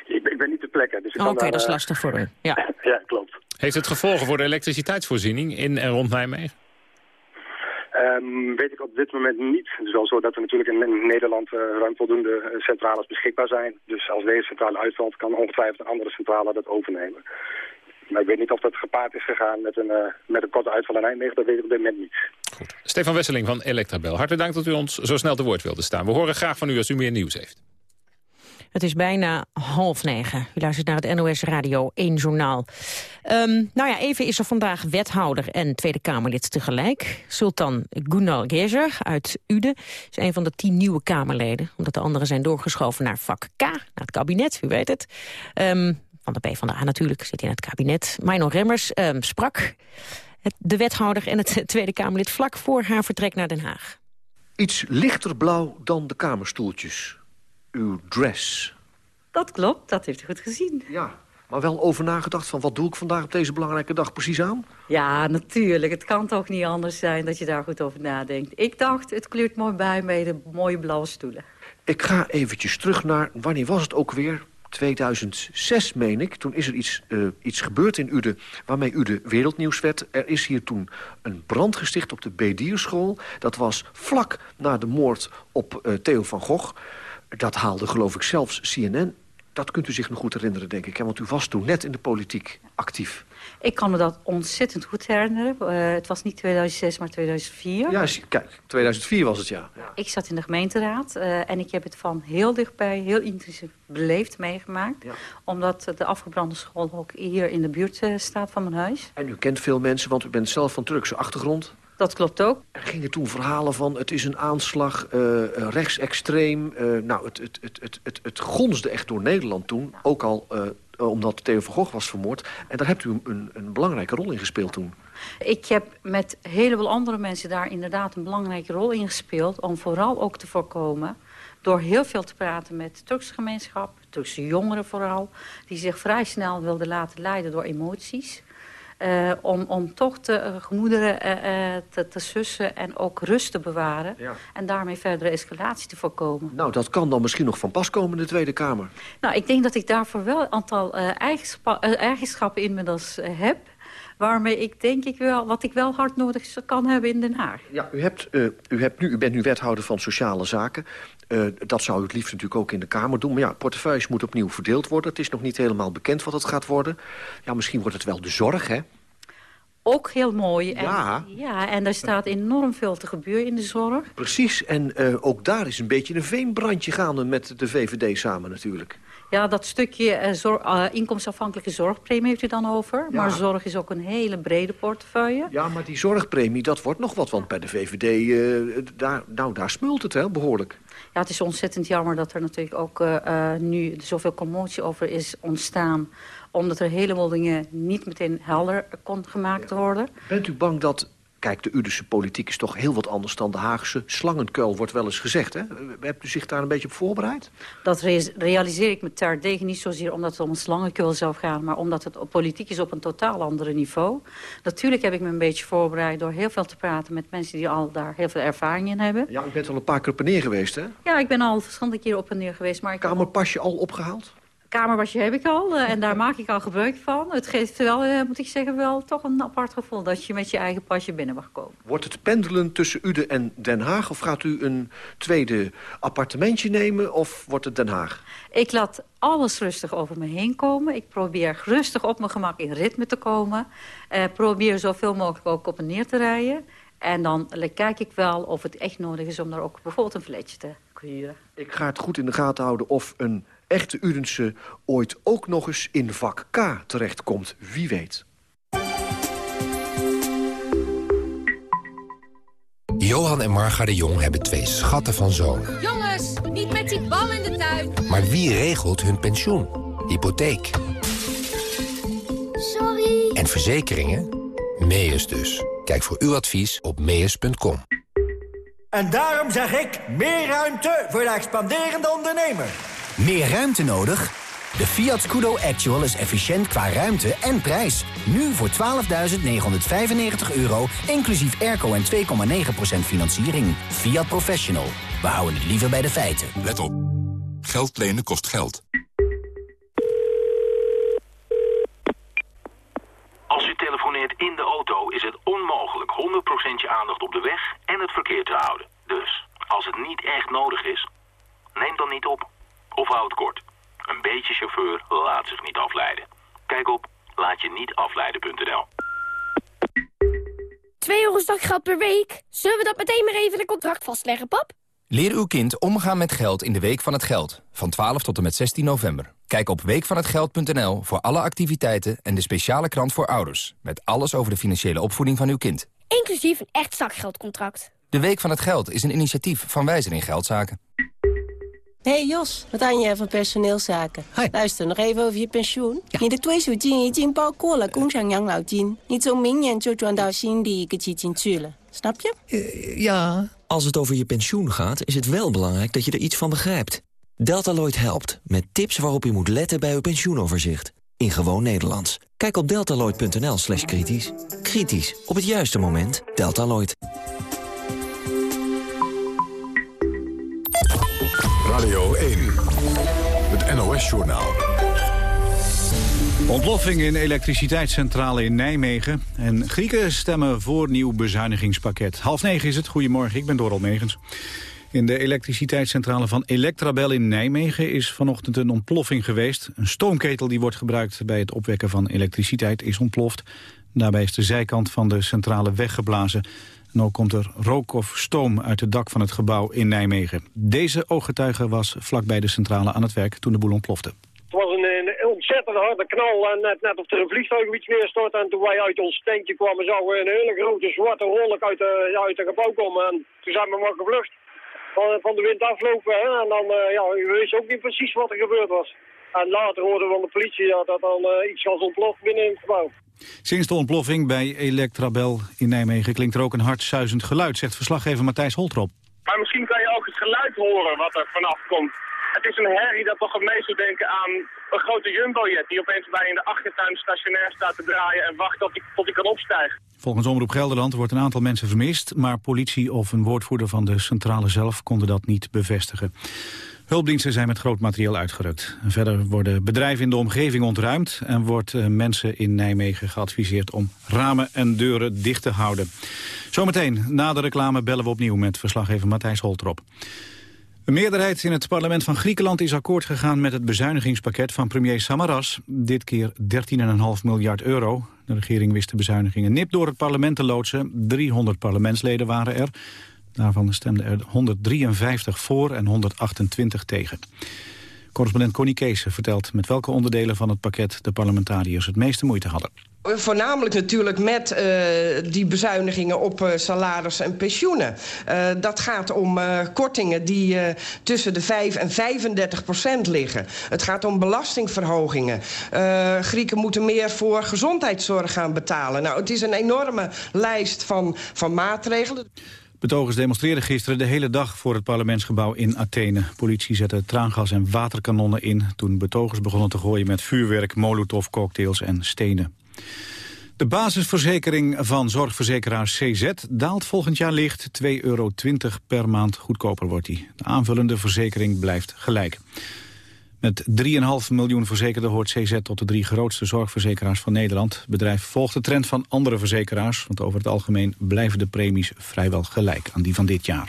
Ik, ik ben niet ter plekke. Dus Oké, okay, dat is lastig voor u. Ja. ja, klopt. Heeft het gevolgen voor de elektriciteitsvoorziening in en rond Nijmegen? Um, weet ik op dit moment niet. Het is wel zo dat er natuurlijk in Nederland uh, ruim voldoende centrales beschikbaar zijn. Dus als deze centrale uitvalt, kan ongetwijfeld een andere centrale dat overnemen. Maar ik weet niet of dat gepaard is gegaan met een, uh, met een korte uitval in Nijmegen. Dat weet ik op dit moment niet. Goed. Stefan Wesseling van Electrabel. Hartelijk dank dat u ons zo snel te woord wilde staan. We horen graag van u als u meer nieuws heeft. Het is bijna half negen. U luistert naar het NOS Radio 1 Journaal. Um, nou ja, even is er vandaag wethouder en Tweede Kamerlid tegelijk. Sultan Gunal Gezer uit Uden is een van de tien nieuwe Kamerleden... omdat de anderen zijn doorgeschoven naar vak K, naar het kabinet, u weet het. Um, van de PvdA natuurlijk, zit in het kabinet. Mino Remmers um, sprak de wethouder en het Tweede Kamerlid... vlak voor haar vertrek naar Den Haag. Iets lichter blauw dan de kamerstoeltjes uw dress. Dat klopt, dat heeft u goed gezien. Ja, maar wel over nagedacht van wat doe ik vandaag op deze belangrijke dag precies aan? Ja, natuurlijk. Het kan toch niet anders zijn dat je daar goed over nadenkt. Ik dacht, het kleurt mooi bij met de mooie blauwe stoelen. Ik ga eventjes terug naar, wanneer was het ook weer? 2006, meen ik. Toen is er iets, uh, iets gebeurd in Uden waarmee Uden wereldnieuws werd. Er is hier toen een brand gesticht op de Bedierschool. Dat was vlak na de moord op uh, Theo van Gogh. Dat haalde geloof ik zelfs CNN. Dat kunt u zich nog goed herinneren, denk ik. Hè? Want u was toen net in de politiek actief. Ik kan me dat ontzettend goed herinneren. Uh, het was niet 2006, maar 2004. Ja, kijk, 2004 was het, ja. ja. Ik zat in de gemeenteraad uh, en ik heb het van heel dichtbij, heel intensief beleefd meegemaakt. Ja. Omdat de afgebrande school ook hier in de buurt uh, staat van mijn huis. En u kent veel mensen, want u bent zelf van Turkse achtergrond. Dat klopt ook. Er gingen toen verhalen van het is een aanslag, uh, rechtsextreem. Uh, nou, het, het, het, het, het, het gonsde echt door Nederland toen. Ook al uh, omdat Theo van Gogh was vermoord. En daar hebt u een, een belangrijke rol in gespeeld toen. Ik heb met een heleboel andere mensen daar inderdaad een belangrijke rol in gespeeld... om vooral ook te voorkomen door heel veel te praten met de Turkse gemeenschap... Turkse jongeren vooral, die zich vrij snel wilden laten leiden door emoties... Uh, om, om toch de uh, gemoederen uh, te, te, sussen en ook rust te bewaren. Ja. En daarmee verdere escalatie te voorkomen. Nou, dat kan dan misschien nog van pas komen in de Tweede Kamer. Nou, ik denk dat ik daarvoor wel een aantal eigenschappen inmiddels heb waarmee ik denk ik wel, wat ik wel hard nodig kan hebben in Den Haag. Ja, u, hebt, uh, u, hebt nu, u bent nu wethouder van Sociale Zaken. Uh, dat zou u het liefst natuurlijk ook in de Kamer doen. Maar ja, portefeuilles moet opnieuw verdeeld worden. Het is nog niet helemaal bekend wat het gaat worden. Ja, misschien wordt het wel de zorg, hè? Ook heel mooi. En, ja. ja, en er staat enorm veel te gebeuren in de zorg. Precies, en uh, ook daar is een beetje een veenbrandje gaande met de VVD samen natuurlijk. Ja, dat stukje uh, zor uh, inkomensafhankelijke zorgpremie heeft u dan over. Ja. Maar zorg is ook een hele brede portefeuille. Ja, maar die zorgpremie, dat wordt nog wat. Want bij de VVD, uh, daar, nou, daar smult het hè, behoorlijk. Ja, het is ontzettend jammer dat er natuurlijk ook nu zoveel commotie over is ontstaan omdat er een heleboel dingen niet meteen helder kon gemaakt worden. Bent u bang dat Kijk, de Udense politiek is toch heel wat anders dan de Haagse slangenkuil, wordt wel eens gezegd. Hè? Hebt u zich daar een beetje op voorbereid? Dat re realiseer ik me terdege niet zozeer omdat het om een slangenkuil zou gaan... maar omdat het politiek is op een totaal andere niveau. Natuurlijk heb ik me een beetje voorbereid door heel veel te praten... met mensen die al daar heel veel ervaring in hebben. Ja, u bent al een paar keer op en neer geweest, hè? Ja, ik ben al verschillende keer op en neer geweest. Maar ik Kamerpasje al opgehaald? Kamerwasje heb ik al uh, en daar maak ik al gebruik van. Het geeft wel, uh, moet ik zeggen, wel toch een apart gevoel... dat je met je eigen pasje binnen mag komen. Wordt het pendelen tussen Uden en Den Haag... of gaat u een tweede appartementje nemen of wordt het Den Haag? Ik laat alles rustig over me heen komen. Ik probeer rustig op mijn gemak in ritme te komen. Uh, probeer zoveel mogelijk ook op en neer te rijden. En dan kijk ik wel of het echt nodig is om daar ook bijvoorbeeld een fletje te huren. Ik ga het goed in de gaten houden of een echte Udense ooit ook nog eens in vak K terechtkomt. Wie weet. Johan en Marga de Jong hebben twee schatten van zonen. Jongens, niet met die bal in de tuin. Maar wie regelt hun pensioen? Hypotheek. Sorry. En verzekeringen? Meus dus. Kijk voor uw advies op meus.com. En daarom zeg ik meer ruimte voor de expanderende ondernemer. Meer ruimte nodig? De Fiat Scudo Actual is efficiënt qua ruimte en prijs. Nu voor 12.995 euro, inclusief airco en 2,9% financiering. Fiat Professional. We houden het liever bij de feiten. Let op. Geld lenen kost geld. Als u telefoneert in de auto is het onmogelijk 100% je aandacht op de weg en het verkeer te houden. Dus, als het niet echt nodig is, neem dan niet op. Of houd kort. Een beetje chauffeur laat zich niet afleiden. Kijk op laatje-niet-afleiden.nl. 2 euro zakgeld per week? Zullen we dat meteen maar even in een contract vastleggen, pap? Leer uw kind omgaan met geld in de Week van het Geld. Van 12 tot en met 16 november. Kijk op weekvanhetgeld.nl voor alle activiteiten en de speciale krant voor ouders. Met alles over de financiële opvoeding van uw kind. Inclusief een echt zakgeldcontract. De Week van het Geld is een initiatief van Wijzer in Geldzaken. Hey Jos, wat aan je van personeelszaken? Luister nog even over je pensioen. Je de twee is in Balkola, Gongsang Yang Lao Niet Snap je? Eh, ja. Als het over je pensioen gaat, is het wel belangrijk dat je er iets van begrijpt. Deltaloid helpt met tips waarop je moet letten bij uw pensioenoverzicht. In gewoon Nederlands. Kijk op deltaloid.nl slash kritisch. Kritisch, op het juiste moment. Deltaloid. NOS-journaal. Ontploffing in elektriciteitscentrale in Nijmegen. En Grieken stemmen voor nieuw bezuinigingspakket. Half negen is het. Goedemorgen, ik ben Doral Megens. In de elektriciteitscentrale van Electrabel in Nijmegen is vanochtend een ontploffing geweest. Een stoomketel die wordt gebruikt bij het opwekken van elektriciteit is ontploft. Daarbij is de zijkant van de centrale weggeblazen. Ook komt er rook of stoom uit het dak van het gebouw in Nijmegen. Deze ooggetuige was vlakbij de centrale aan het werk toen de boel ontplofte. Het was een, een ontzettend harde knal, en net, net of er een vliegtuig iets neerstort. En toen wij uit ons tentje kwamen, zagen we een hele grote zwarte rolk uit, het gebouw komen. En toen zijn we maar gevlucht van, van de wind aflopen. Hè? En dan, uh, ja, we ook niet precies wat er gebeurd was. En later hoorden we van de politie ja, dat dan uh, iets was ontploft binnen in het gebouw. Sinds de ontploffing bij Electrabel in Nijmegen klinkt er ook een hard zuizend geluid, zegt verslaggever Matthijs Holtrop. Maar misschien kan je ook het geluid horen wat er vanaf komt. Het is een herrie dat toch het meest doet denken aan een grote jumbojet die opeens bij in de achtertuin stationair staat te draaien en wacht tot hij tot kan opstijgen. Volgens Omroep Gelderland wordt een aantal mensen vermist, maar politie of een woordvoerder van de centrale zelf konden dat niet bevestigen. Hulpdiensten zijn met groot materieel uitgerukt. Verder worden bedrijven in de omgeving ontruimd... en wordt uh, mensen in Nijmegen geadviseerd om ramen en deuren dicht te houden. Zometeen, na de reclame, bellen we opnieuw met verslaggever Matthijs Holtrop. Een meerderheid in het parlement van Griekenland is akkoord gegaan met het bezuinigingspakket van premier Samaras. Dit keer 13,5 miljard euro. De regering wist de bezuinigingen nip door het parlement te loodsen. 300 parlementsleden waren er. Daarvan stemden er 153 voor en 128 tegen. Correspondent Connie Kees vertelt met welke onderdelen van het pakket de parlementariërs het meeste moeite hadden. Voornamelijk natuurlijk met uh, die bezuinigingen op uh, salaris en pensioenen. Uh, dat gaat om kortingen die tussen de 5 en 35 procent liggen. Het gaat om belastingverhogingen. Grieken moeten meer voor gezondheidszorg gaan betalen. Nou, het is een enorme lijst van, van maatregelen. Betogers demonstreerden gisteren de hele dag voor het parlementsgebouw in Athene. Politie zette traangas en waterkanonnen in toen betogers begonnen te gooien met vuurwerk, molotovcocktails en stenen. De basisverzekering van zorgverzekeraar CZ daalt volgend jaar licht. 2,20 euro per maand goedkoper wordt die. De aanvullende verzekering blijft gelijk. Met 3,5 miljoen verzekerden hoort CZ tot de drie grootste zorgverzekeraars van Nederland. Het bedrijf volgt de trend van andere verzekeraars, want over het algemeen blijven de premies vrijwel gelijk aan die van dit jaar.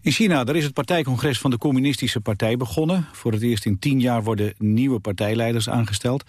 In China daar is het partijcongres van de communistische partij begonnen. Voor het eerst in tien jaar worden nieuwe partijleiders aangesteld.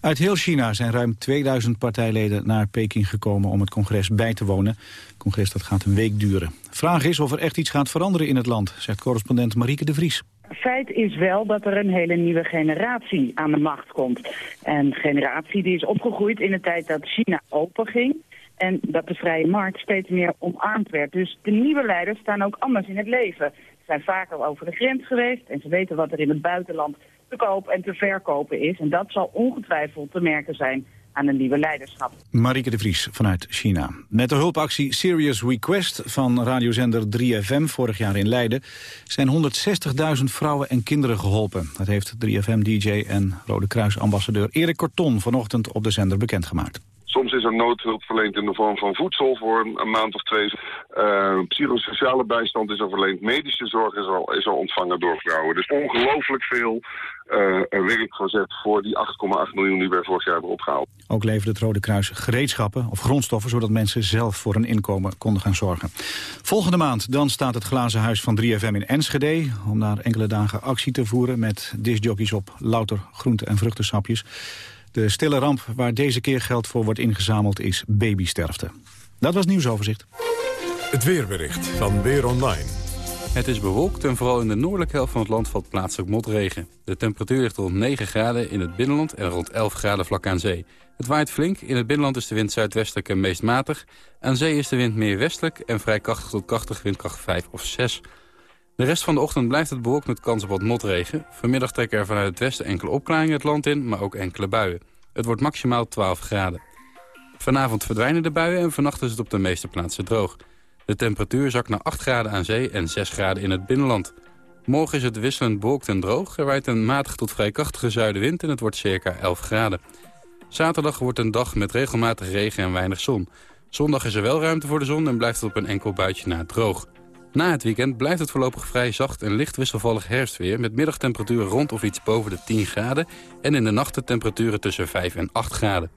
Uit heel China zijn ruim 2000 partijleden naar Peking gekomen om het congres bij te wonen. Het congres dat gaat een week duren. Vraag is of er echt iets gaat veranderen in het land, zegt correspondent Marieke de Vries. Feit is wel dat er een hele nieuwe generatie aan de macht komt. Een generatie die is opgegroeid in de tijd dat China open ging. En dat de vrije markt steeds meer omarmd werd. Dus de nieuwe leiders staan ook anders in het leven. Ze zijn vaker over de grens geweest en ze weten wat er in het buitenland te koop en te verkopen is. En dat zal ongetwijfeld te merken zijn aan een nieuwe leiderschap. Marieke de Vries vanuit China. Met de hulpactie Serious Request van radiozender 3FM vorig jaar in Leiden... zijn 160.000 vrouwen en kinderen geholpen. Dat heeft 3FM-dj en Rode Kruis-ambassadeur Erik Corton vanochtend op de zender bekendgemaakt. Soms is er noodhulp verleend in de vorm van voedsel voor een, maand of twee. Uh, psychosociale bijstand is er verleend. Medische zorg is al, is al ontvangen door vrouwen. Dus ongelooflijk veel uh, werk gezet voor die 8,8 miljoen die wij vorig jaar hebben opgehaald. Ook leverde het Rode Kruis gereedschappen of grondstoffen... zodat mensen zelf voor een inkomen konden gaan zorgen. Volgende maand dan staat het glazen huis van 3FM in Enschede... om daar enkele dagen actie te voeren met discjockeys op louter groente- en vruchtensapjes. De stille ramp waar deze keer geld voor wordt ingezameld is babysterfte. Dat was nieuwsoverzicht. Het weerbericht van Weer Online. Het is bewolkt en vooral in de noordelijke helft van het land valt plaatselijk motregen. De temperatuur ligt rond 9 graden in het binnenland en rond 11 graden vlak aan zee. Het waait flink. In het binnenland is de wind zuidwestelijk en meest matig. Aan zee is de wind meer westelijk en vrij krachtig tot krachtig windkracht 5 of 6. De rest van de ochtend blijft het bewolkt met kans op wat motregen. Vanmiddag trekken er vanuit het westen enkele opklaringen het land in, maar ook enkele buien. Het wordt maximaal 12 graden. Vanavond verdwijnen de buien en vannacht is het op de meeste plaatsen droog. De temperatuur zakt naar 8 graden aan zee en 6 graden in het binnenland. Morgen is het wisselend bewolkt en droog. Er waait een matig tot vrij krachtige zuidenwind en het wordt circa 11 graden. Zaterdag wordt een dag met regelmatig regen en weinig zon. Zondag is er wel ruimte voor de zon en blijft het op een enkel buitje na droog. Na het weekend blijft het voorlopig vrij zacht en licht wisselvallig herfstweer... met middagtemperaturen rond of iets boven de 10 graden... en in de nachten temperaturen tussen 5 en 8 graden.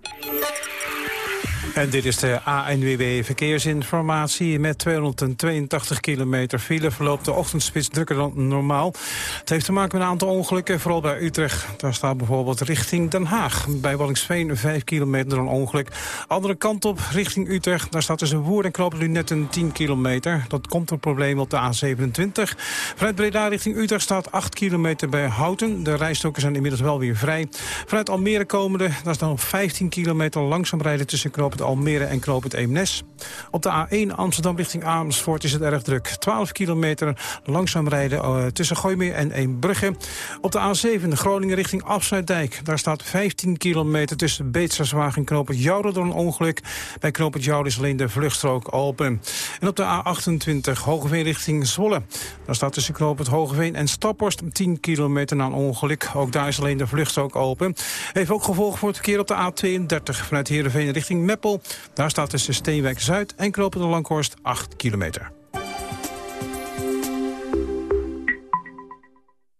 En dit is de ANWB Verkeersinformatie. Met 282 kilometer file verloopt de ochtendspits drukker dan normaal. Het heeft te maken met een aantal ongelukken, vooral bij Utrecht. Daar staat bijvoorbeeld richting Den Haag. Bij Wallingsveen 5 kilometer door een ongeluk. Andere kant op, richting Utrecht. Daar staat tussen Woer en net een 10 kilometer. Dat komt een probleem op de A27. Vanuit Breda richting Utrecht staat 8 kilometer bij Houten. De rijstokken zijn inmiddels wel weer vrij. Vanuit Almere komende, daar staan nog 15 kilometer langzaam rijden tussen Knoop Almere en Knoopend Eemnes. Op de A1 Amsterdam richting Amersfoort is het erg druk. 12 kilometer langzaam rijden uh, tussen Gooimeer en Eembrugge. Op de A7 Groningen richting Afsluitdijk. Daar staat 15 kilometer tussen Beetserswagen en Jouden door een ongeluk. Bij Knoopend Jouden is alleen de vluchtstrook open. En op de A28 Hogeveen richting Zwolle. Daar staat tussen Knoopend Hogeveen en Staphorst 10 kilometer na een ongeluk. Ook daar is alleen de vluchtstrook open. Heeft ook gevolg voor het verkeer op de A32 vanuit Heerenveen richting Meppel. Daar staat tussen Steenwijk Zuid en Knopende Langhorst 8 kilometer.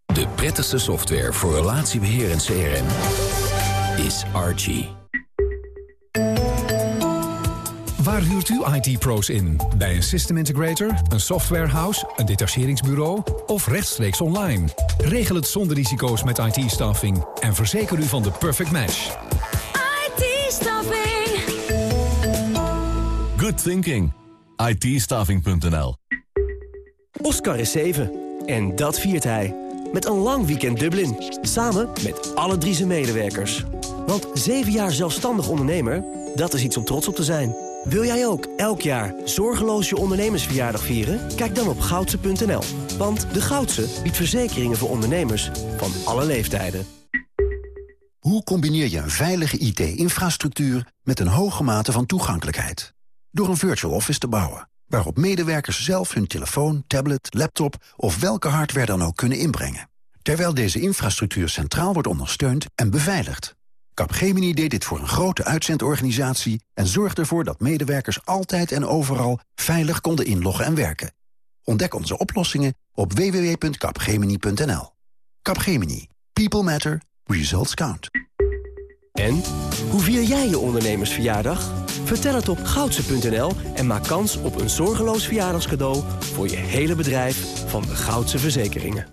De prettigste software voor relatiebeheer en CRM is Archie. Waar huurt u IT-pro's in? Bij een system integrator, een softwarehouse, een detacheringsbureau of rechtstreeks online? Regel het zonder risico's met IT-staffing en verzeker u van de perfect match. IT-staffing Good thinking. ITstaving.nl Oscar is 7. En dat viert hij. Met een lang weekend Dublin. Samen met alle drie zijn medewerkers. Want 7 jaar zelfstandig ondernemer, dat is iets om trots op te zijn. Wil jij ook elk jaar zorgeloos je ondernemersverjaardag vieren? Kijk dan op goudse.nl. Want de Goudse biedt verzekeringen voor ondernemers van alle leeftijden. Hoe combineer je een veilige IT-infrastructuur met een hoge mate van toegankelijkheid? Door een virtual office te bouwen, waarop medewerkers zelf hun telefoon, tablet, laptop of welke hardware dan ook kunnen inbrengen. Terwijl deze infrastructuur centraal wordt ondersteund en beveiligd. Capgemini deed dit voor een grote uitzendorganisatie en zorgde ervoor dat medewerkers altijd en overal veilig konden inloggen en werken. Ontdek onze oplossingen op www.capgemini.nl. Capgemini. People matter. Results count. En? Hoe vier jij je ondernemersverjaardag? Vertel het op goudse.nl en maak kans op een zorgeloos verjaardagscadeau... voor je hele bedrijf van de Goudse Verzekeringen.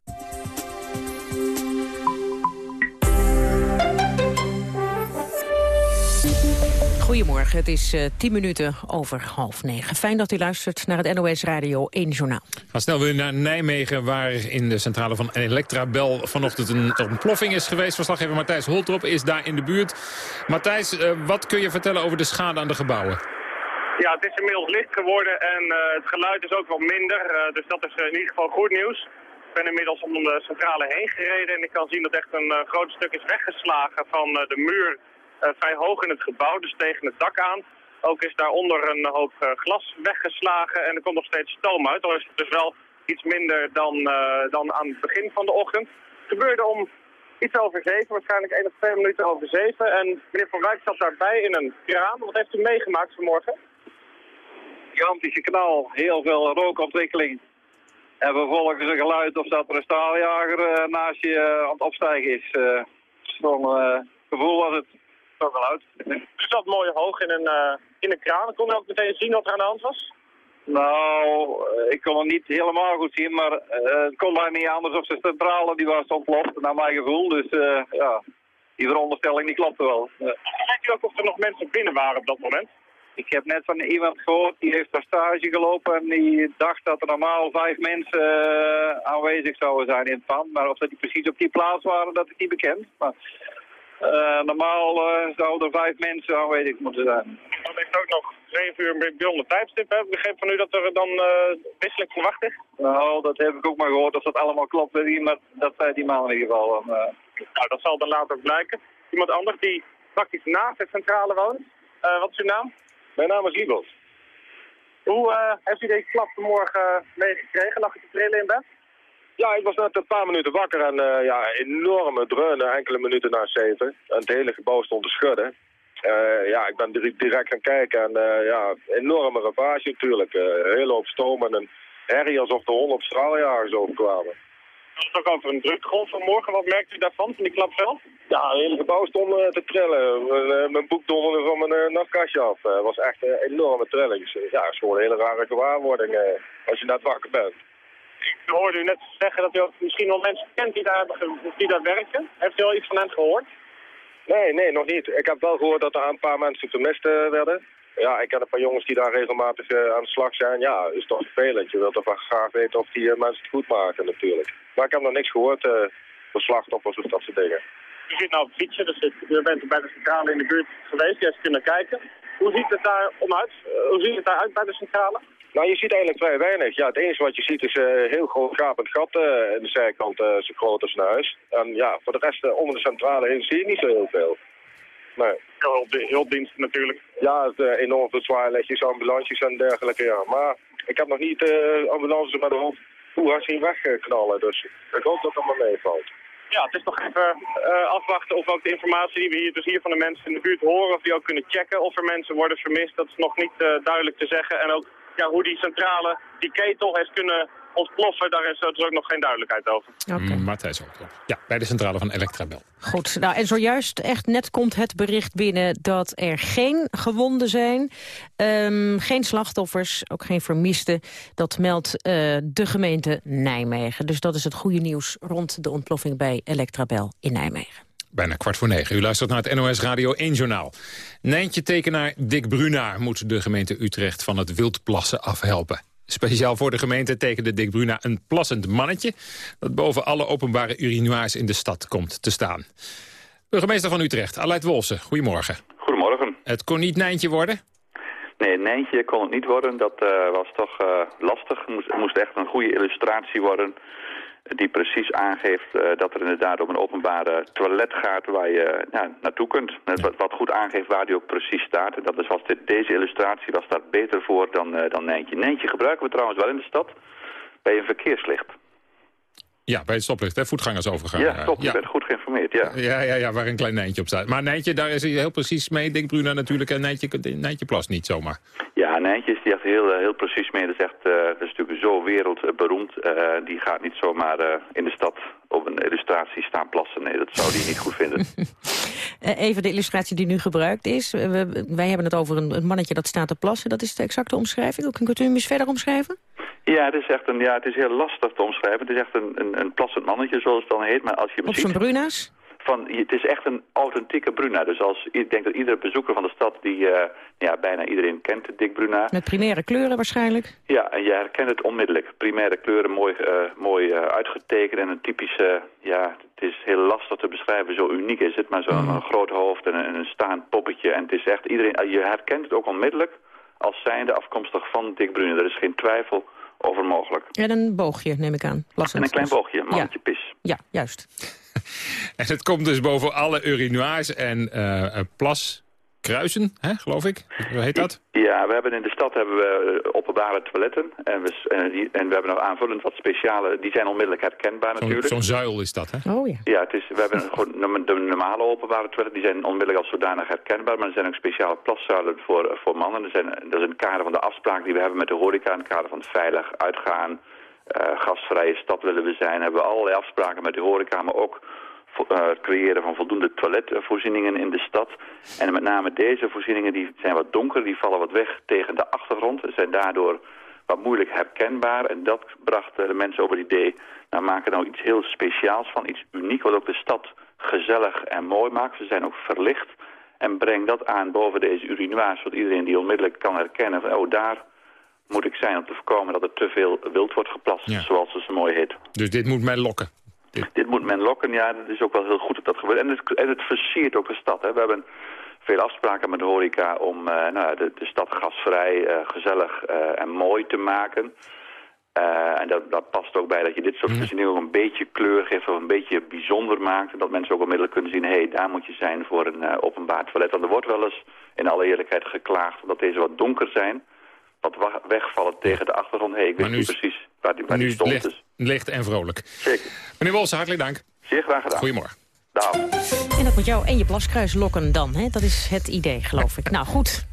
Goedemorgen, het is uh, tien minuten over half negen. Fijn dat u luistert naar het NOS Radio 1 Journaal. Ga snel weer naar Nijmegen, waar in de centrale van Electrabel vanochtend een ontploffing is geweest. Verslaggever Matthijs Holtrop is daar in de buurt. Matthijs, uh, wat kun je vertellen over de schade aan de gebouwen? Ja, het is inmiddels licht geworden en uh, het geluid is ook wat minder. dus dat is in ieder geval goed nieuws. Ik ben inmiddels om de centrale heen gereden en ik kan zien dat echt een groot stuk is weggeslagen van de muur vrij hoog in het gebouw, dus tegen het dak aan. Ook is daaronder een hoop uh, glas weggeslagen en er komt nog steeds stoom uit. Al is het dus wel iets minder dan, uh, dan aan het begin van de ochtend. Het gebeurde om iets over zeven, waarschijnlijk één of twee minuten over zeven. En meneer Van Wijk zat daarbij in een kraan. Wat heeft u meegemaakt vanmorgen? Gigantische knal, heel veel rookontwikkeling. En vervolgens een geluid of dat er een staaljager naast je aan het opstijgen is. Zo'n gevoel was het ook uit. U zat mooi hoog in een, uh, in een kraan. Kon je ook meteen zien wat er aan de hand was? Nou, ik kon het niet helemaal goed zien, maar uh, het kon mij niet anders of de centrale die was ontploft, naar mijn gevoel. Dus uh, ja, die veronderstelling die klopte wel. Weet u ook of er nog mensen binnen waren op dat moment? Ik heb net van iemand gehoord, die heeft daar stage gelopen en die dacht dat er normaal vijf mensen aanwezig zouden zijn in het pand. Maar of dat die precies op die plaats waren, dat is niet bekend. Maar normaal uh, zouden er vijf mensen aanwezig moeten zijn. Dan heeft ook nog zeven uur bijzonder tijdstip. Heb ik begreep van u dat er dan uh, wisseling verwacht is? Nou, dat heb ik ook maar gehoord. Of dat allemaal klopt, weet ik, maar dat zei die man in ieder geval. nou, dat zal dan later blijken. Iemand anders die praktisch naast de centrale woont. wat is uw naam? Mijn naam is Liebel. Hoe heeft u deze klap vanmorgen meegekregen? Lag u te trillen in bed? Ja, ik was net een paar minuten wakker en uh, ja, enorme dreunen enkele minuten na zeven. En het hele gebouw stond te schudden. Uh, ja, ik ben direct gaan kijken en uh, ja, enorme ravage natuurlijk. een hele hoop stoom en een herrie alsof er honderd straaljagers overkwamen. Het ook over een drukgolf vanmorgen. Wat merkt u daarvan, van die klapveld? Ja, het hele gebouw stond te trillen. mijn boek donderde van mijn nachtkastje af. Het was echt een enorme trilling. Dus, ja, het is gewoon een hele rare gewaarwording als je net wakker bent. Ik hoorde u net zeggen dat u ook misschien wel mensen kent die daar, die daar werken. Heeft u al iets van hen gehoord? Nee, nee, nog niet. Ik heb wel gehoord dat er een paar mensen vermist uh, werden. Ja, ik ken een paar jongens die daar regelmatig uh, aan de slag zijn. Ja, is toch vervelend. Je wilt toch wel graag weten of die uh, mensen het goed maken natuurlijk. Maar ik heb nog niks gehoord voor slachtoffers of dat soort dingen. U zit nou op fietsen, dus u bent bij de centrale in de buurt geweest. Je hebt kunnen kijken. Hoe ziet het daar om uit? hoe ziet het daar uit bij de centrale? Nou, je ziet eigenlijk vrij weinig. Ja, het enige wat je ziet is een uh, heel groot gapend gat uh, in de zijkant, uh, zo groot als een huis. En ja, voor de rest onder de centrale heen zie je niet zo heel veel. Nee. Hulpdiensten natuurlijk. Ja, het, enorm veel zwaarletjes, ambulances en dergelijke, ja. Maar ik heb nog niet ambulances met de hoofd hoe hard zien wegknallen, dus ik hoop dat het allemaal meevalt. Ja, het is nog even afwachten of ook de informatie die we hier, dus hier van de mensen in de buurt horen, of die ook kunnen checken of er mensen worden vermist. Dat is nog niet duidelijk te zeggen. En ook ja, hoe die centrale, die ketel heeft kunnen ontploffen, daar is er ook nog geen duidelijkheid over. Okay. Mm, Matthijs Ja, bij de centrale van Electrabel. Goed, nou en zojuist echt net komt het bericht binnen dat er geen gewonden zijn. Um, geen slachtoffers, ook geen vermisten. Dat meldt uh, de gemeente Nijmegen. Dus dat is het goede nieuws rond de ontploffing bij Electrabel in Nijmegen. Bijna kwart voor negen. U luistert naar het NOS Radio 1 Journaal. Nijntje tekenaar Dick Bruna moet de gemeente Utrecht van het wildplassen afhelpen. Speciaal voor de gemeente tekende Dick Bruna een plassend mannetje... dat boven alle openbare urinoirs in de stad komt te staan. Burgemeester van Utrecht, Aleid Wolse, goedemorgen. Goedemorgen. Het kon niet Nijntje worden? Nee, Nijntje kon het niet worden. Dat uh, was toch uh, lastig. Het moest, moest, echt een goede illustratie worden die precies aangeeft uh, dat er inderdaad om een openbare toilet gaat waar je ja, naartoe kunt. Wat, wat, goed aangeeft waar die ook precies staat. En dat is, was dit, deze illustratie was daar beter voor dan, dan Nijntje. Nijntje gebruiken we trouwens wel in de stad bij een verkeerslicht. Ja, bij het stoplicht, hè? voetgangersovergang. Ja, klopt. Je bent goed geïnformeerd, ja. ja. Ja, ja, waar een klein Nijntje op staat. Maar Nijntje, daar is hij heel precies mee, denkt Bruna natuurlijk. En Nijntje, Nijntje Plas niet zomaar. Ja, Nijntje is die echt heel, heel precies mee. Dat is, echt, uh, dat is natuurlijk zo wereldberoemd. Uh, die gaat niet zomaar uh, in de stad op een illustratie staan plassen. Nee, dat zou die niet goed vinden. Even de illustratie die nu gebruikt is. We, wij hebben het over een, een mannetje dat staat te plassen. Dat is de exacte omschrijving. Kunt u hem eens verder omschrijven? Ja, het is echt een, ja, het is heel lastig te omschrijven. Het is echt een, een, een plassend mannetje, zoals het dan heet. Maar als je Op zijn bruna's? Van, het is echt een authentieke Bruna. Dus als, ik denk dat iedere bezoeker van de stad, die uh, ja, bijna iedereen kent, Dick Bruna. Met primaire kleuren waarschijnlijk? Ja, en je herkent het onmiddellijk. Primaire kleuren, mooi, uh, mooi uh, uitgetekend en een typische, ja, het is heel lastig te beschrijven, zo uniek is het. Maar zo'n mm. groot hoofd en een, een staand poppetje. En het is echt, iedereen, je herkent het ook onmiddellijk als zijnde afkomstig van Dick Bruna. Er is geen twijfel over mogelijk. En een boogje, neem ik aan. En een klein boogje, een ja. pis. Ja, juist. en het komt dus boven alle urinoirs en uh, plas kruisen, hè, geloof ik. Hoe heet dat? Ja, we hebben in de stad hebben we openbare toiletten. En we, en, die, en we hebben nog aanvullend wat speciale, die zijn onmiddellijk herkenbaar natuurlijk. Zo'n zuil is dat, hè? Oh ja. Ja, het is, we hebben gewoon de normale openbare toiletten, die zijn onmiddellijk als zodanig herkenbaar. Maar er zijn ook speciale plaszuilen voor, voor mannen. Er zijn, dat is in het kader van de afspraak die we hebben met de horeca, in het kader van veilig uitgaan. Uh, gastvrije stad willen we zijn. Hebben we allerlei afspraken met de horeca, maar ook uh, het creëren van voldoende toiletvoorzieningen in de stad. En met name deze voorzieningen die zijn wat donker, die vallen wat weg tegen de achtergrond. Zijn daardoor wat moeilijk herkenbaar. En dat bracht de mensen op het idee, nou maken nou iets heel speciaals van. Iets uniek wat ook de stad gezellig en mooi maakt. Ze zijn ook verlicht. En breng dat aan boven deze urinoirs, zodat iedereen die onmiddellijk kan herkennen van, oh daar moet ik zijn om te voorkomen dat er te veel wild wordt geplast, ja. zoals het zo mooi heet. Dus dit moet mij lokken? Dit... dit... moet men lokken, ja, dat is ook wel heel goed dat dat gebeurt. En het, en het versiert ook de stad. Hè. We hebben veel afspraken met de horeca om uh, nou, de, de, stad gasvrij, uh, gezellig uh, en mooi te maken. en dat, dat, past ook bij dat je dit soort voorzieningen ook een beetje kleur geeft of een beetje bijzonder maakt. En dat mensen ook onmiddellijk kunnen zien, hé, hey, daar moet je zijn voor een openbaar toilet. Want er wordt wel eens in alle eerlijkheid geklaagd omdat deze wat donker zijn wat wegvallen tegen de achtergrond. Hey, ik weet niet precies waar die, waar nu die stond. Licht, dus. licht en vrolijk. Zeker. Meneer Wolse, hartelijk dank. Zeer graag gedaan. Goedemorgen. Dag. En dat moet jou en je plaskruis lokken dan, hè? Dat is het idee, geloof ik. Nou, goed.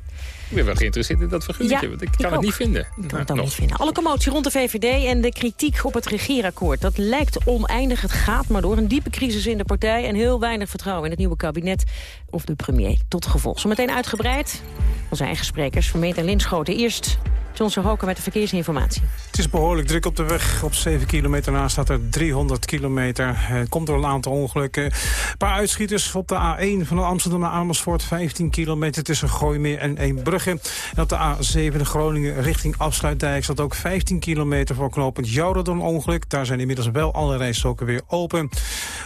Ik ben wel geïnteresseerd in dat figuurtje, Ja, want ik kan het niet vinden. Ik kan het ook niet vinden. Alle commotie rond de VVD en de kritiek op het regeerakkoord. Dat lijkt oneindig, het gaat maar door. Een diepe crisis in de partij en heel weinig vertrouwen in het nieuwe kabinet of de premier tot gevolg. Zometeen uitgebreid. Onze eigen sprekers, Vermeet en Linschoten. Eerst Johnson Hoker met de verkeersinformatie. Het is behoorlijk druk op de weg. Op 7 kilometer na staat er 300 kilometer. Het komt door een aantal ongelukken. Een paar uitschieters op de A1 van Amsterdam naar Amersfoort. 15 kilometer tussen Gooimeer en Eembrugge. En op de A7 Groningen richting Afsluitdijk... staat ook 15 kilometer voor knooppunt een ongeluk. Daar zijn inmiddels wel alle rijstroken weer open.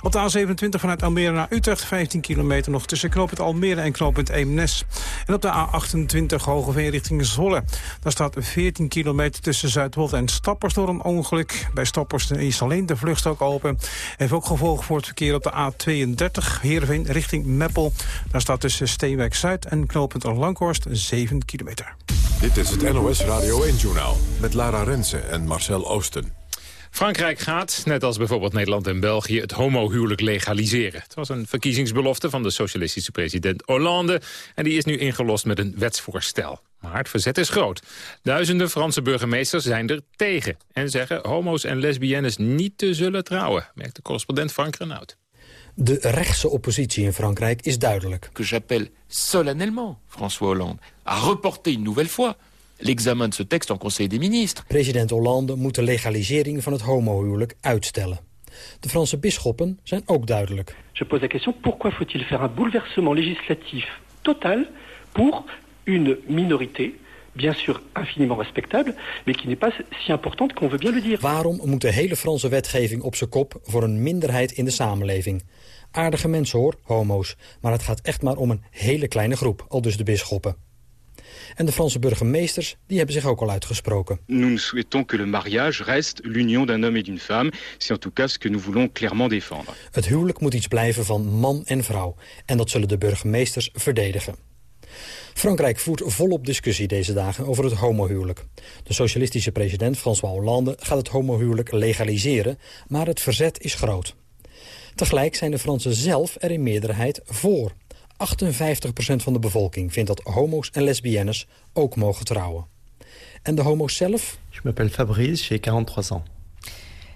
Op de A27 vanuit Almere naar Utrecht... 15 kilometer nog tussen knooppunt Almere en knooppunt Eemnes. En op de A28 Hogeveen richting Zwolle. Daar staat 14 kilometer tussen Zuidwold en Stappers door een ongeluk. Bij Stappers is alleen de vluchtstrook open. Heeft ook gevolgen voor het verkeer op de A32 Heerenveen richting Meppel. Daar staat tussen Steenwijk Zuid en knooppunt Langhorst 7 kilometer. Dit is het NOS Radio 1-journaal met Lara Rensen en Marcel Oosten. Frankrijk gaat, net als bijvoorbeeld Nederland en België, het homohuwelijk legaliseren. Het was een verkiezingsbelofte van de socialistische president Hollande... en die is nu ingelost met een wetsvoorstel. Maar het verzet is groot. Duizenden Franse burgemeesters zijn er tegen... en zeggen homo's en lesbiennes niet te zullen trouwen, merkt de correspondent Frank Renaud. De rechtse oppositie in Frankrijk is duidelijk. que j'appelle solennellement François Hollande à reporter une nouvelle fois l'examen de ce texte en Conseil des ministres. President Hollande moet de legalisering van het homohuwelijk uitstellen. De Franse bisschoppen zijn ook duidelijk. Je pose la question, pourquoi faut-il faire un bouleversement législatif total pour une minorité, bien sûr infiniment respectable, mais qui n'est pas si importante qu'on veut bien le dire. Waarom moet de hele Franse wetgeving op zijn kop voor een minderheid in de samenleving? Aardige mensen hoor, homo's. Maar het gaat echt maar om een hele kleine groep, al dus de bisschoppen. En de Franse burgemeesters die hebben zich ook al uitgesproken. Nous souhaitons que le mariage reste l'union d'un homme et d'une femme. C'est en tout cas ce que nous voulons clairement défendre. Het huwelijk moet iets blijven van man en vrouw. En dat zullen de burgemeesters verdedigen. Frankrijk voert volop discussie deze dagen over het homohuwelijk. De socialistische president François Hollande gaat het homohuwelijk legaliseren, maar het verzet is groot. Tegelijk zijn de Fransen zelf er in meerderheid voor. 58% van de bevolking vindt dat homo's en lesbiennes ook mogen trouwen. En de homo's zelf? Je m'appelle Fabrice, j'ai 43 ans.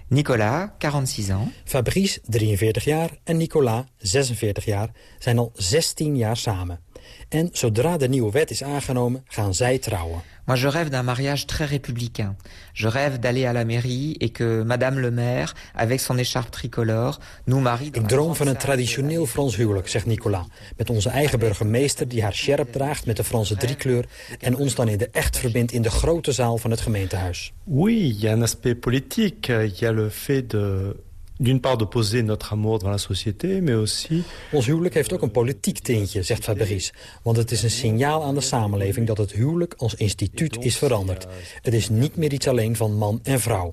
Nicolas, 46 ans. Fabrice, 43 jaar, en Nicolas, 46 jaar, zijn al 16 jaar samen. En zodra de nieuwe wet is aangenomen, gaan zij trouwen. Moi, je rêve d'un mariage très républicain. Je rêve d'aller à la mairie et que Madame le maire, avec son écharpe tricolore, nous marie... Ik droom van een traditioneel Frans huwelijk, zegt Nicolas. Met onze eigen burgemeester die haar sjerp draagt met de Franse driekleur... en ons dan in de echt verbindt in de grote zaal van het gemeentehuis. Oui, il y a un aspect politique. Il y a le fait de d'une part de poser notre amour dans la société, mais aussi... Ons huwelijk heeft ook een politiek tintje, zegt Fabrice. Want het is een signaal aan de samenleving dat het huwelijk als instituut is veranderd. Het is niet meer iets alleen van man en vrouw.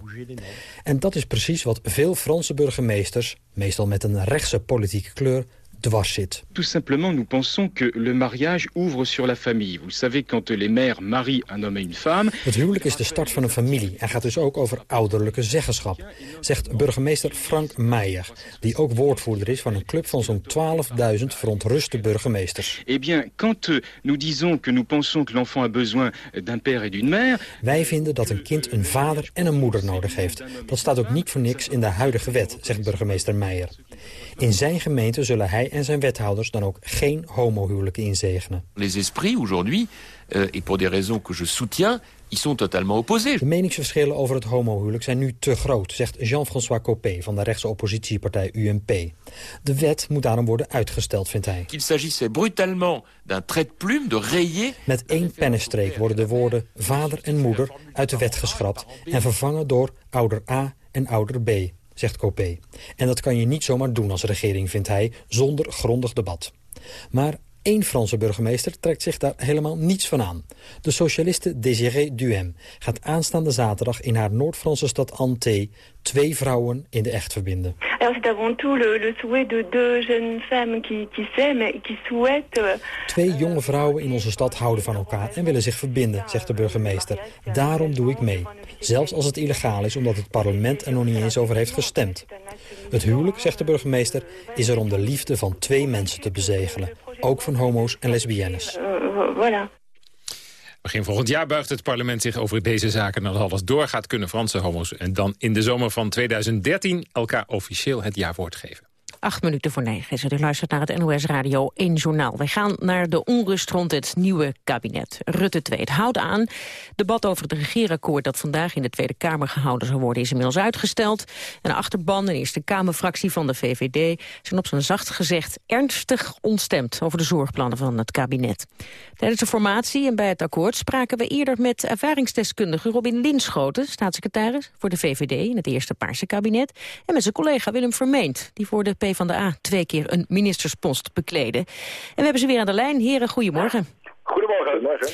En dat is precies wat veel Franse burgemeesters, meestal met een rechtse politieke kleur, dwars zit. Tout simplement, nous pensons que le mariage ouvre sur la famille. Vous savez, quand les mères marient un homme et une femme... Het huwelijk is de start van een familie en gaat dus ook over ouderlijke zeggenschap, zegt burgemeester Frank Meijer, die ook woordvoerder is van een club van zo'n 12.000 verontruste burgemeesters. Eh bien, quand euh, nous disons que nous pensons que l'enfant a besoin d'un père et d'une mère... Wij vinden dat een kind een vader en een moeder nodig heeft. Dat staat ook niet voor niks in de huidige wet, zegt burgemeester Meijer. In zijn gemeente zullen hij en zijn wethouders dan ook geen homohuwelijken inzegenen. Les esprits aujourd'hui, euh, et pour des raisons que je soutiens, ils sont totalement opposés. De meningsverschillen over het homohuwelijk zijn nu te groot, zegt Jean-François Copé van de rechtse oppositiepartij UMP. De wet moet daarom worden uitgesteld, vindt hij. Il s'agissait brutalement d'un trait de plume de rayer... Met één pennenstreek worden de woorden vader en moeder uit de wet geschrapt en vervangen door ouder A en ouder B zegt Copé. En dat kan je niet zomaar doen als regering, vindt hij, zonder grondig debat. Maar één Franse burgemeester trekt zich daar helemaal niets van aan. De socialiste Désiré Duhem gaat aanstaande zaterdag in haar Noord-Franse stad Ante twee vrouwen in de echt verbinden. Twee jonge vrouwen in onze stad houden van elkaar en willen zich verbinden, zegt de burgemeester. Daarom doe ik mee. Zelfs als het illegaal is, omdat het parlement er nog niet eens over heeft gestemd. Het huwelijk, zegt de burgemeester, is er om de liefde van twee mensen te bezegelen. Ook van homo's en lesbiennes. euh, voilà. Begin volgend jaar buigt het parlement zich over deze zaken. En als alles doorgaat kunnen Franse homo's en dan in de zomer van 2013 elkaar officieel het jaarwoord geven. Acht minuten voor negen is. U luistert naar het NOS Radio 1 Journaal. Wij gaan naar de onrust rond het nieuwe kabinet. Rutte 2. Het houdt aan. Debat over het regeerakkoord dat vandaag in de Tweede Kamer gehouden zal worden... is inmiddels uitgesteld. Een achterban en Eerste Kamerfractie van de VVD... zijn op zijn zacht gezegd ernstig ontstemd... over de zorgplannen van het kabinet. Tijdens de formatie en bij het akkoord spraken we eerder met ervaringsdeskundige Robin Linschoten... staatssecretaris voor de VVD in het eerste Paarse kabinet... en met zijn collega Willem Vermeend, die voor de PvdA twee keer een ministerspost bekleden. En we hebben ze weer aan de lijn. Heren, goedemorgen. Goedemorgen. Goedemorgen.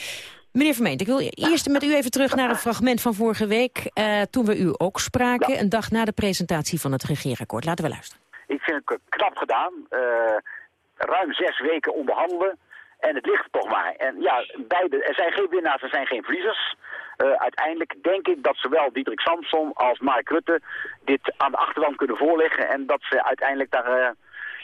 Meneer Vermeend, ik wil eerst met u even terug naar een fragment van vorige week... eh, toen we u ook spraken, een dag na de presentatie van het regeerakkoord. Laten we luisteren. Ik vind het knap gedaan. Eh, ruim zes weken onderhandelen. En het ligt toch maar. En ja, beide, er zijn geen winnaars, er zijn geen verliezers. Eh, uiteindelijk denk ik dat zowel Diederik Samson als Mark Rutte dit aan de achterwand kunnen voorleggen. En dat ze uiteindelijk daar eh,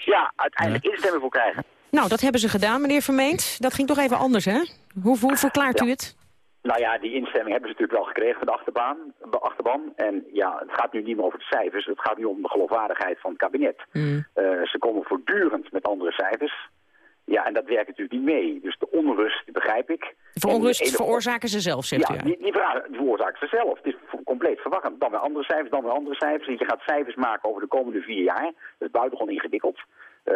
ja, uiteindelijk instemming voor krijgen. Nou, dat hebben ze gedaan, meneer Vermeend. Dat ging toch even anders, hè? Hoe, hoe verklaart u het? Nou ja, die instemming hebben ze natuurlijk wel gekregen van de achterbaan, de achterban. En ja, het gaat nu niet meer over de cijfers. Het gaat nu om de geloofwaardigheid van het kabinet. Mm. Eh, ze komen voortdurend met andere cijfers. Ja, en dat werkt natuurlijk niet mee. Dus de onrust, begrijp ik. En onrust de veroorzaken ze zelf, zegt ja, u. hè? Die, die, veroorzaken ze zelf. Het is compleet verwarrend. Dan weer andere cijfers, dan weer andere cijfers. En je gaat cijfers maken over de komende vier jaar. Dat is buitengewoon ingewikkeld. Eh,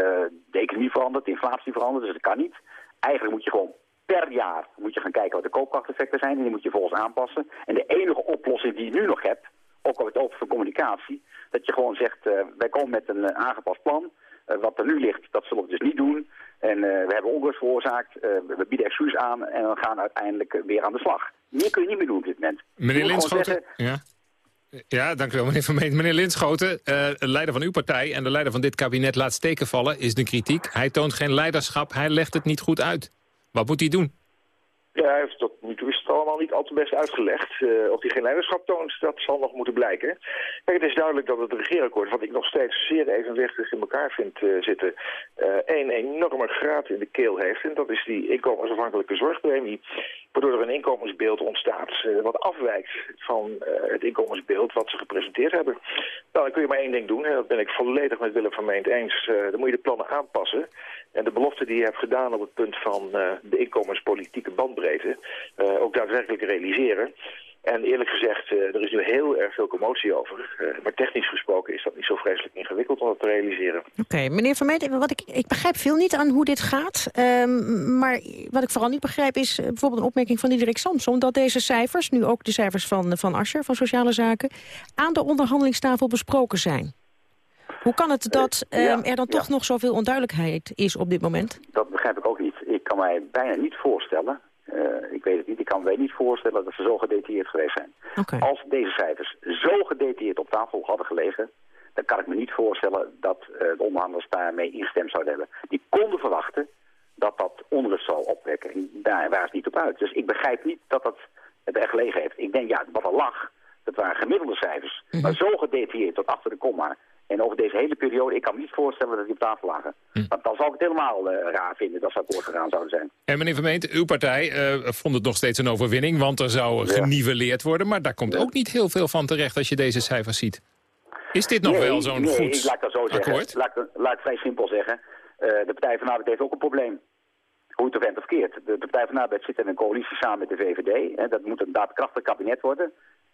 de economie verandert, de inflatie verandert, dus dat kan niet. Eigenlijk moet je gewoon per jaar moet je gaan kijken wat de koopkrachteffecten zijn. En die moet je volgens aanpassen. En de enige oplossing die je nu nog hebt, ook al het open voor communicatie, dat je gewoon zegt, eh, wij komen met een eh, aangepast plan. Wat er nu ligt, dat zullen we dus niet doen. En we hebben onrust veroorzaakt, we bieden excuus aan en we gaan uiteindelijk weer aan de slag. Meer kun je niet meer doen op dit moment. Meneer Linschoten, ja. Ja, dank u wel, meneer Vermeent. Meneer Linschoten, uh, leider van uw partij en de leider van dit kabinet laat steken vallen, is de kritiek. Hij toont geen leiderschap, hij legt het niet goed uit. Wat moet hij doen? Ja, hij tot nu toe is het allemaal niet al te best uitgelegd. Uh, of hij geen leiderschap toont, dat zal nog moeten blijken. Kijk, het is duidelijk dat het regeerakkoord, wat ik nog steeds zeer evenwichtig in elkaar vind uh, zitten, één enorme graad in de keel heeft. En dat is die inkomensafhankelijke zorgpremie. Waardoor er een inkomensbeeld ontstaat wat afwijkt van het inkomensbeeld wat ze gepresenteerd hebben. Nou, dan kun je maar één ding doen. En dat ben ik volledig met Willem van Meent eens. dan moet je de plannen aanpassen. En de belofte die je hebt gedaan op het punt van de inkomenspolitieke bandbreedte ook daadwerkelijk realiseren. En eerlijk gezegd, uh, er is nu heel erg veel commotie over. maar technisch gesproken is dat niet zo vreselijk ingewikkeld om dat te realiseren. Oké, okay, meneer Vermeet, wat ik, ik begrijp veel niet aan hoe dit gaat. Um, maar wat ik vooral niet begrijp is bijvoorbeeld een opmerking van Diederik Samson... dat deze cijfers, nu ook de cijfers van, van Ascher van Sociale Zaken... aan de onderhandelingstafel besproken zijn. Hoe kan het dat uh, er dan toch nog zoveel onduidelijkheid is op dit moment? Dat begrijp ik ook niet. Ik kan mij bijna niet voorstellen, uh, ik weet het niet, ik kan mij niet voorstellen dat ze zo gedetailleerd geweest zijn. Okay. Als deze cijfers zo gedetailleerd op tafel hadden gelegen, dan kan ik me niet voorstellen dat uh, de onderhandelaars daarmee ingestemd zouden hebben. Die konden verwachten dat dat onrust zal opwekken. En daar waren het niet op uit. Dus ik begrijp niet dat dat het er gelegen heeft. Ik denk, ja, wat er lag, dat waren gemiddelde cijfers. Mm -hmm. Maar zo gedetailleerd tot achter de komma en over deze hele periode, ik kan me niet voorstellen dat die op tafel lagen. Hm. Want dan zou ik het helemaal uh, raar vinden dat ze akkoord gegaan zouden zijn. En meneer Vermeent, uw partij uh, vond het nog steeds een overwinning, want er zou ja. geniveleerd worden. Maar daar komt ja. ook niet heel veel van terecht als je deze cijfers ziet. Is dit nog nee, wel zo'n nee, goed laat dat zo zeggen. akkoord? Laat, laat ik vrij simpel zeggen. Uh, de Partij van de Arbeid heeft ook een probleem. Hoe het of keert. De, de Partij van de Arbeid zit in een coalitie samen met de VVD. Hè, dat moet een daadkrachtig kabinet worden.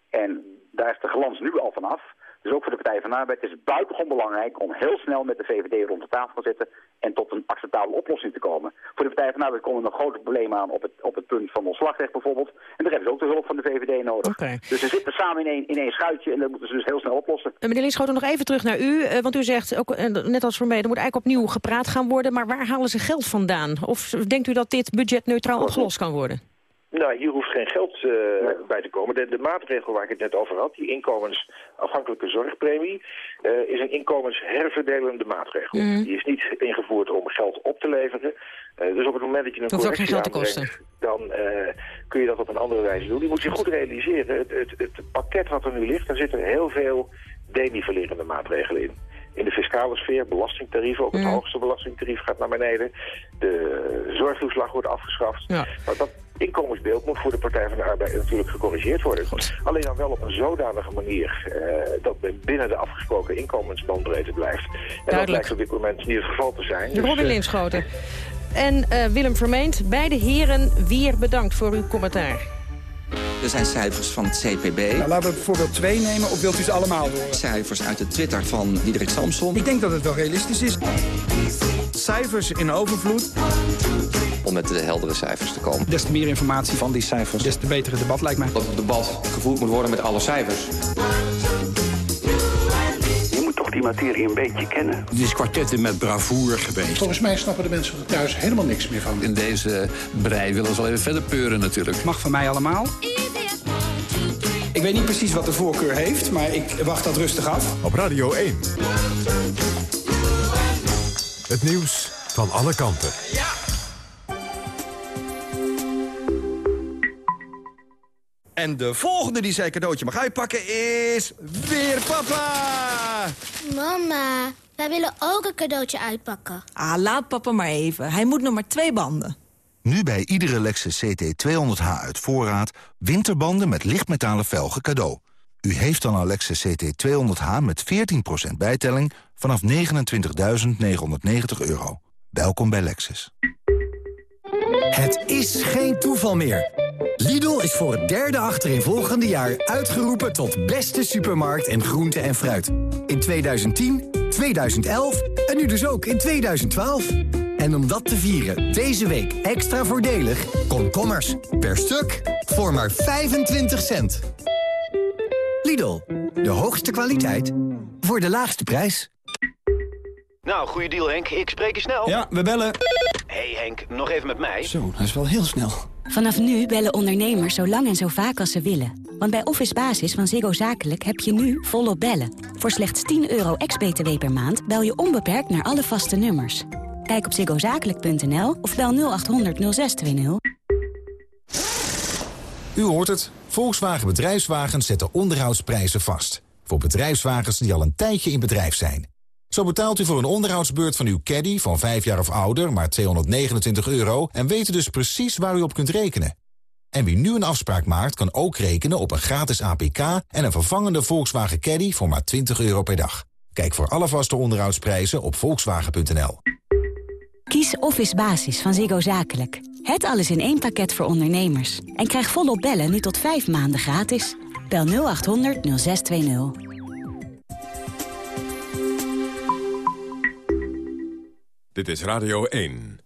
En daar is de glans nu al vanaf. Dus ook voor de Partij van de Arbeid is het buitengewoon belangrijk om heel snel met de VVD rond de tafel te zitten en tot een acceptabele oplossing te komen. Voor de Partij van de Arbeid komen er nog grote problemen aan op het, op het punt van ontslagrecht bijvoorbeeld. En daar hebben ze ook de hulp van de VVD nodig. Okay. Dus ze zitten samen in één, in één schuitje en dat moeten ze dus heel snel oplossen. En meneer Linschoten, nog even terug naar u. Uh, want u zegt, ook, uh, net als voor mij, er moet eigenlijk opnieuw gepraat gaan worden. Maar waar halen ze geld vandaan? Of denkt u dat dit budget neutraal opgelost kan worden? Nou, hier hoeft geen geld uh, bij te komen. De, de, maatregel waar ik het net over had, die inkomensafhankelijke zorgpremie, uh, is een inkomensherverdelende maatregel. Mm. Die is niet ingevoerd om geld op te leveren. Uh, dus op het moment dat je een correctie aanbrengt, dan kun je dat op een andere wijze doen. Die moet je goed realiseren. Het, het, het pakket wat er nu ligt, daar zitten heel veel denivelerende maatregelen in in de fiscale sfeer, belastingtarieven, ook het mm. hoogste belastingtarief gaat naar beneden. De zorgtoeslag wordt afgeschaft. Ja. Maar dat inkomensbeeld moet voor de Partij van de Arbeid natuurlijk gecorrigeerd worden. Goed. Alleen dan wel op een zodanige manier uh, dat men binnen de afgesproken inkomensbandbreedte blijft. En Duidelijk. dat lijkt op dit moment niet het geval te zijn. Dus, Robin Linschoten. En uh, Willem Vermeend, beide heren weer bedankt voor uw commentaar. Er zijn cijfers van het CPB. Nou, laten we bijvoorbeeld twee nemen, of wilt u ze allemaal horen? Cijfers uit de Twitter van Diederik Samson. Ik denk dat het wel realistisch is. Cijfers in overvloed. Om met de heldere cijfers te komen. Des te meer informatie van die cijfers, des te beter het debat lijkt mij. Dat het debat gevoerd moet worden met alle cijfers. Je moet toch die materie een beetje kennen. Het is kwartetten met bravoer geweest. Volgens mij snappen de mensen er thuis helemaal niks meer van. In deze brei willen ze wel even verder peuren natuurlijk. Mag van mij allemaal. Ik weet niet precies wat de voorkeur heeft, maar ik wacht dat rustig af. Op Radio 1. Het nieuws van alle kanten. En de volgende die zijn cadeautje mag uitpakken is... weer papa! Mama, wij willen ook een cadeautje uitpakken. Ah, laat papa maar even. Hij moet nog maar twee banden. Nu bij iedere Lexus CT200H uit voorraad... winterbanden met lichtmetalen velgen cadeau. U heeft dan een Lexus CT200H met 14% bijtelling... vanaf 29.990 euro. Welkom bij Lexus. Het is geen toeval meer. Lidl is voor het derde achtereenvolgende jaar uitgeroepen tot beste supermarkt en groente en fruit. In 2010, 2011 en nu dus ook in 2012. En om dat te vieren, deze week extra voordelig... komkommers per stuk voor maar 25 cent. Lidl, de hoogste kwaliteit voor de laagste prijs. Nou, goede deal Henk. Ik spreek je snel. Ja, we bellen. hey Henk, nog even met mij. Zo, dat is wel heel snel. Vanaf nu bellen ondernemers zo lang en zo vaak als ze willen. Want bij Office Basis van Ziggo Zakelijk heb je nu volop bellen. Voor slechts 10 euro ex-BTW per maand bel je onbeperkt naar alle vaste nummers. Kijk op ziggozakelijk.nl of bel 0800 0620. U hoort het. Volkswagen Bedrijfswagens zetten onderhoudsprijzen vast. Voor bedrijfswagens die al een tijdje in bedrijf zijn. Zo betaalt u voor een onderhoudsbeurt van uw caddy van 5 jaar of ouder maar 229 euro... en weet dus precies waar u op kunt rekenen. En wie nu een afspraak maakt kan ook rekenen op een gratis APK... en een vervangende Volkswagen Caddy voor maar 20 euro per dag. Kijk voor alle vaste onderhoudsprijzen op volkswagen.nl. Kies Office Basis van Ziggo Zakelijk. Het alles in één pakket voor ondernemers. En krijg volop bellen nu tot 5 maanden gratis. Bel 0800 0620. Dit is Radio 1.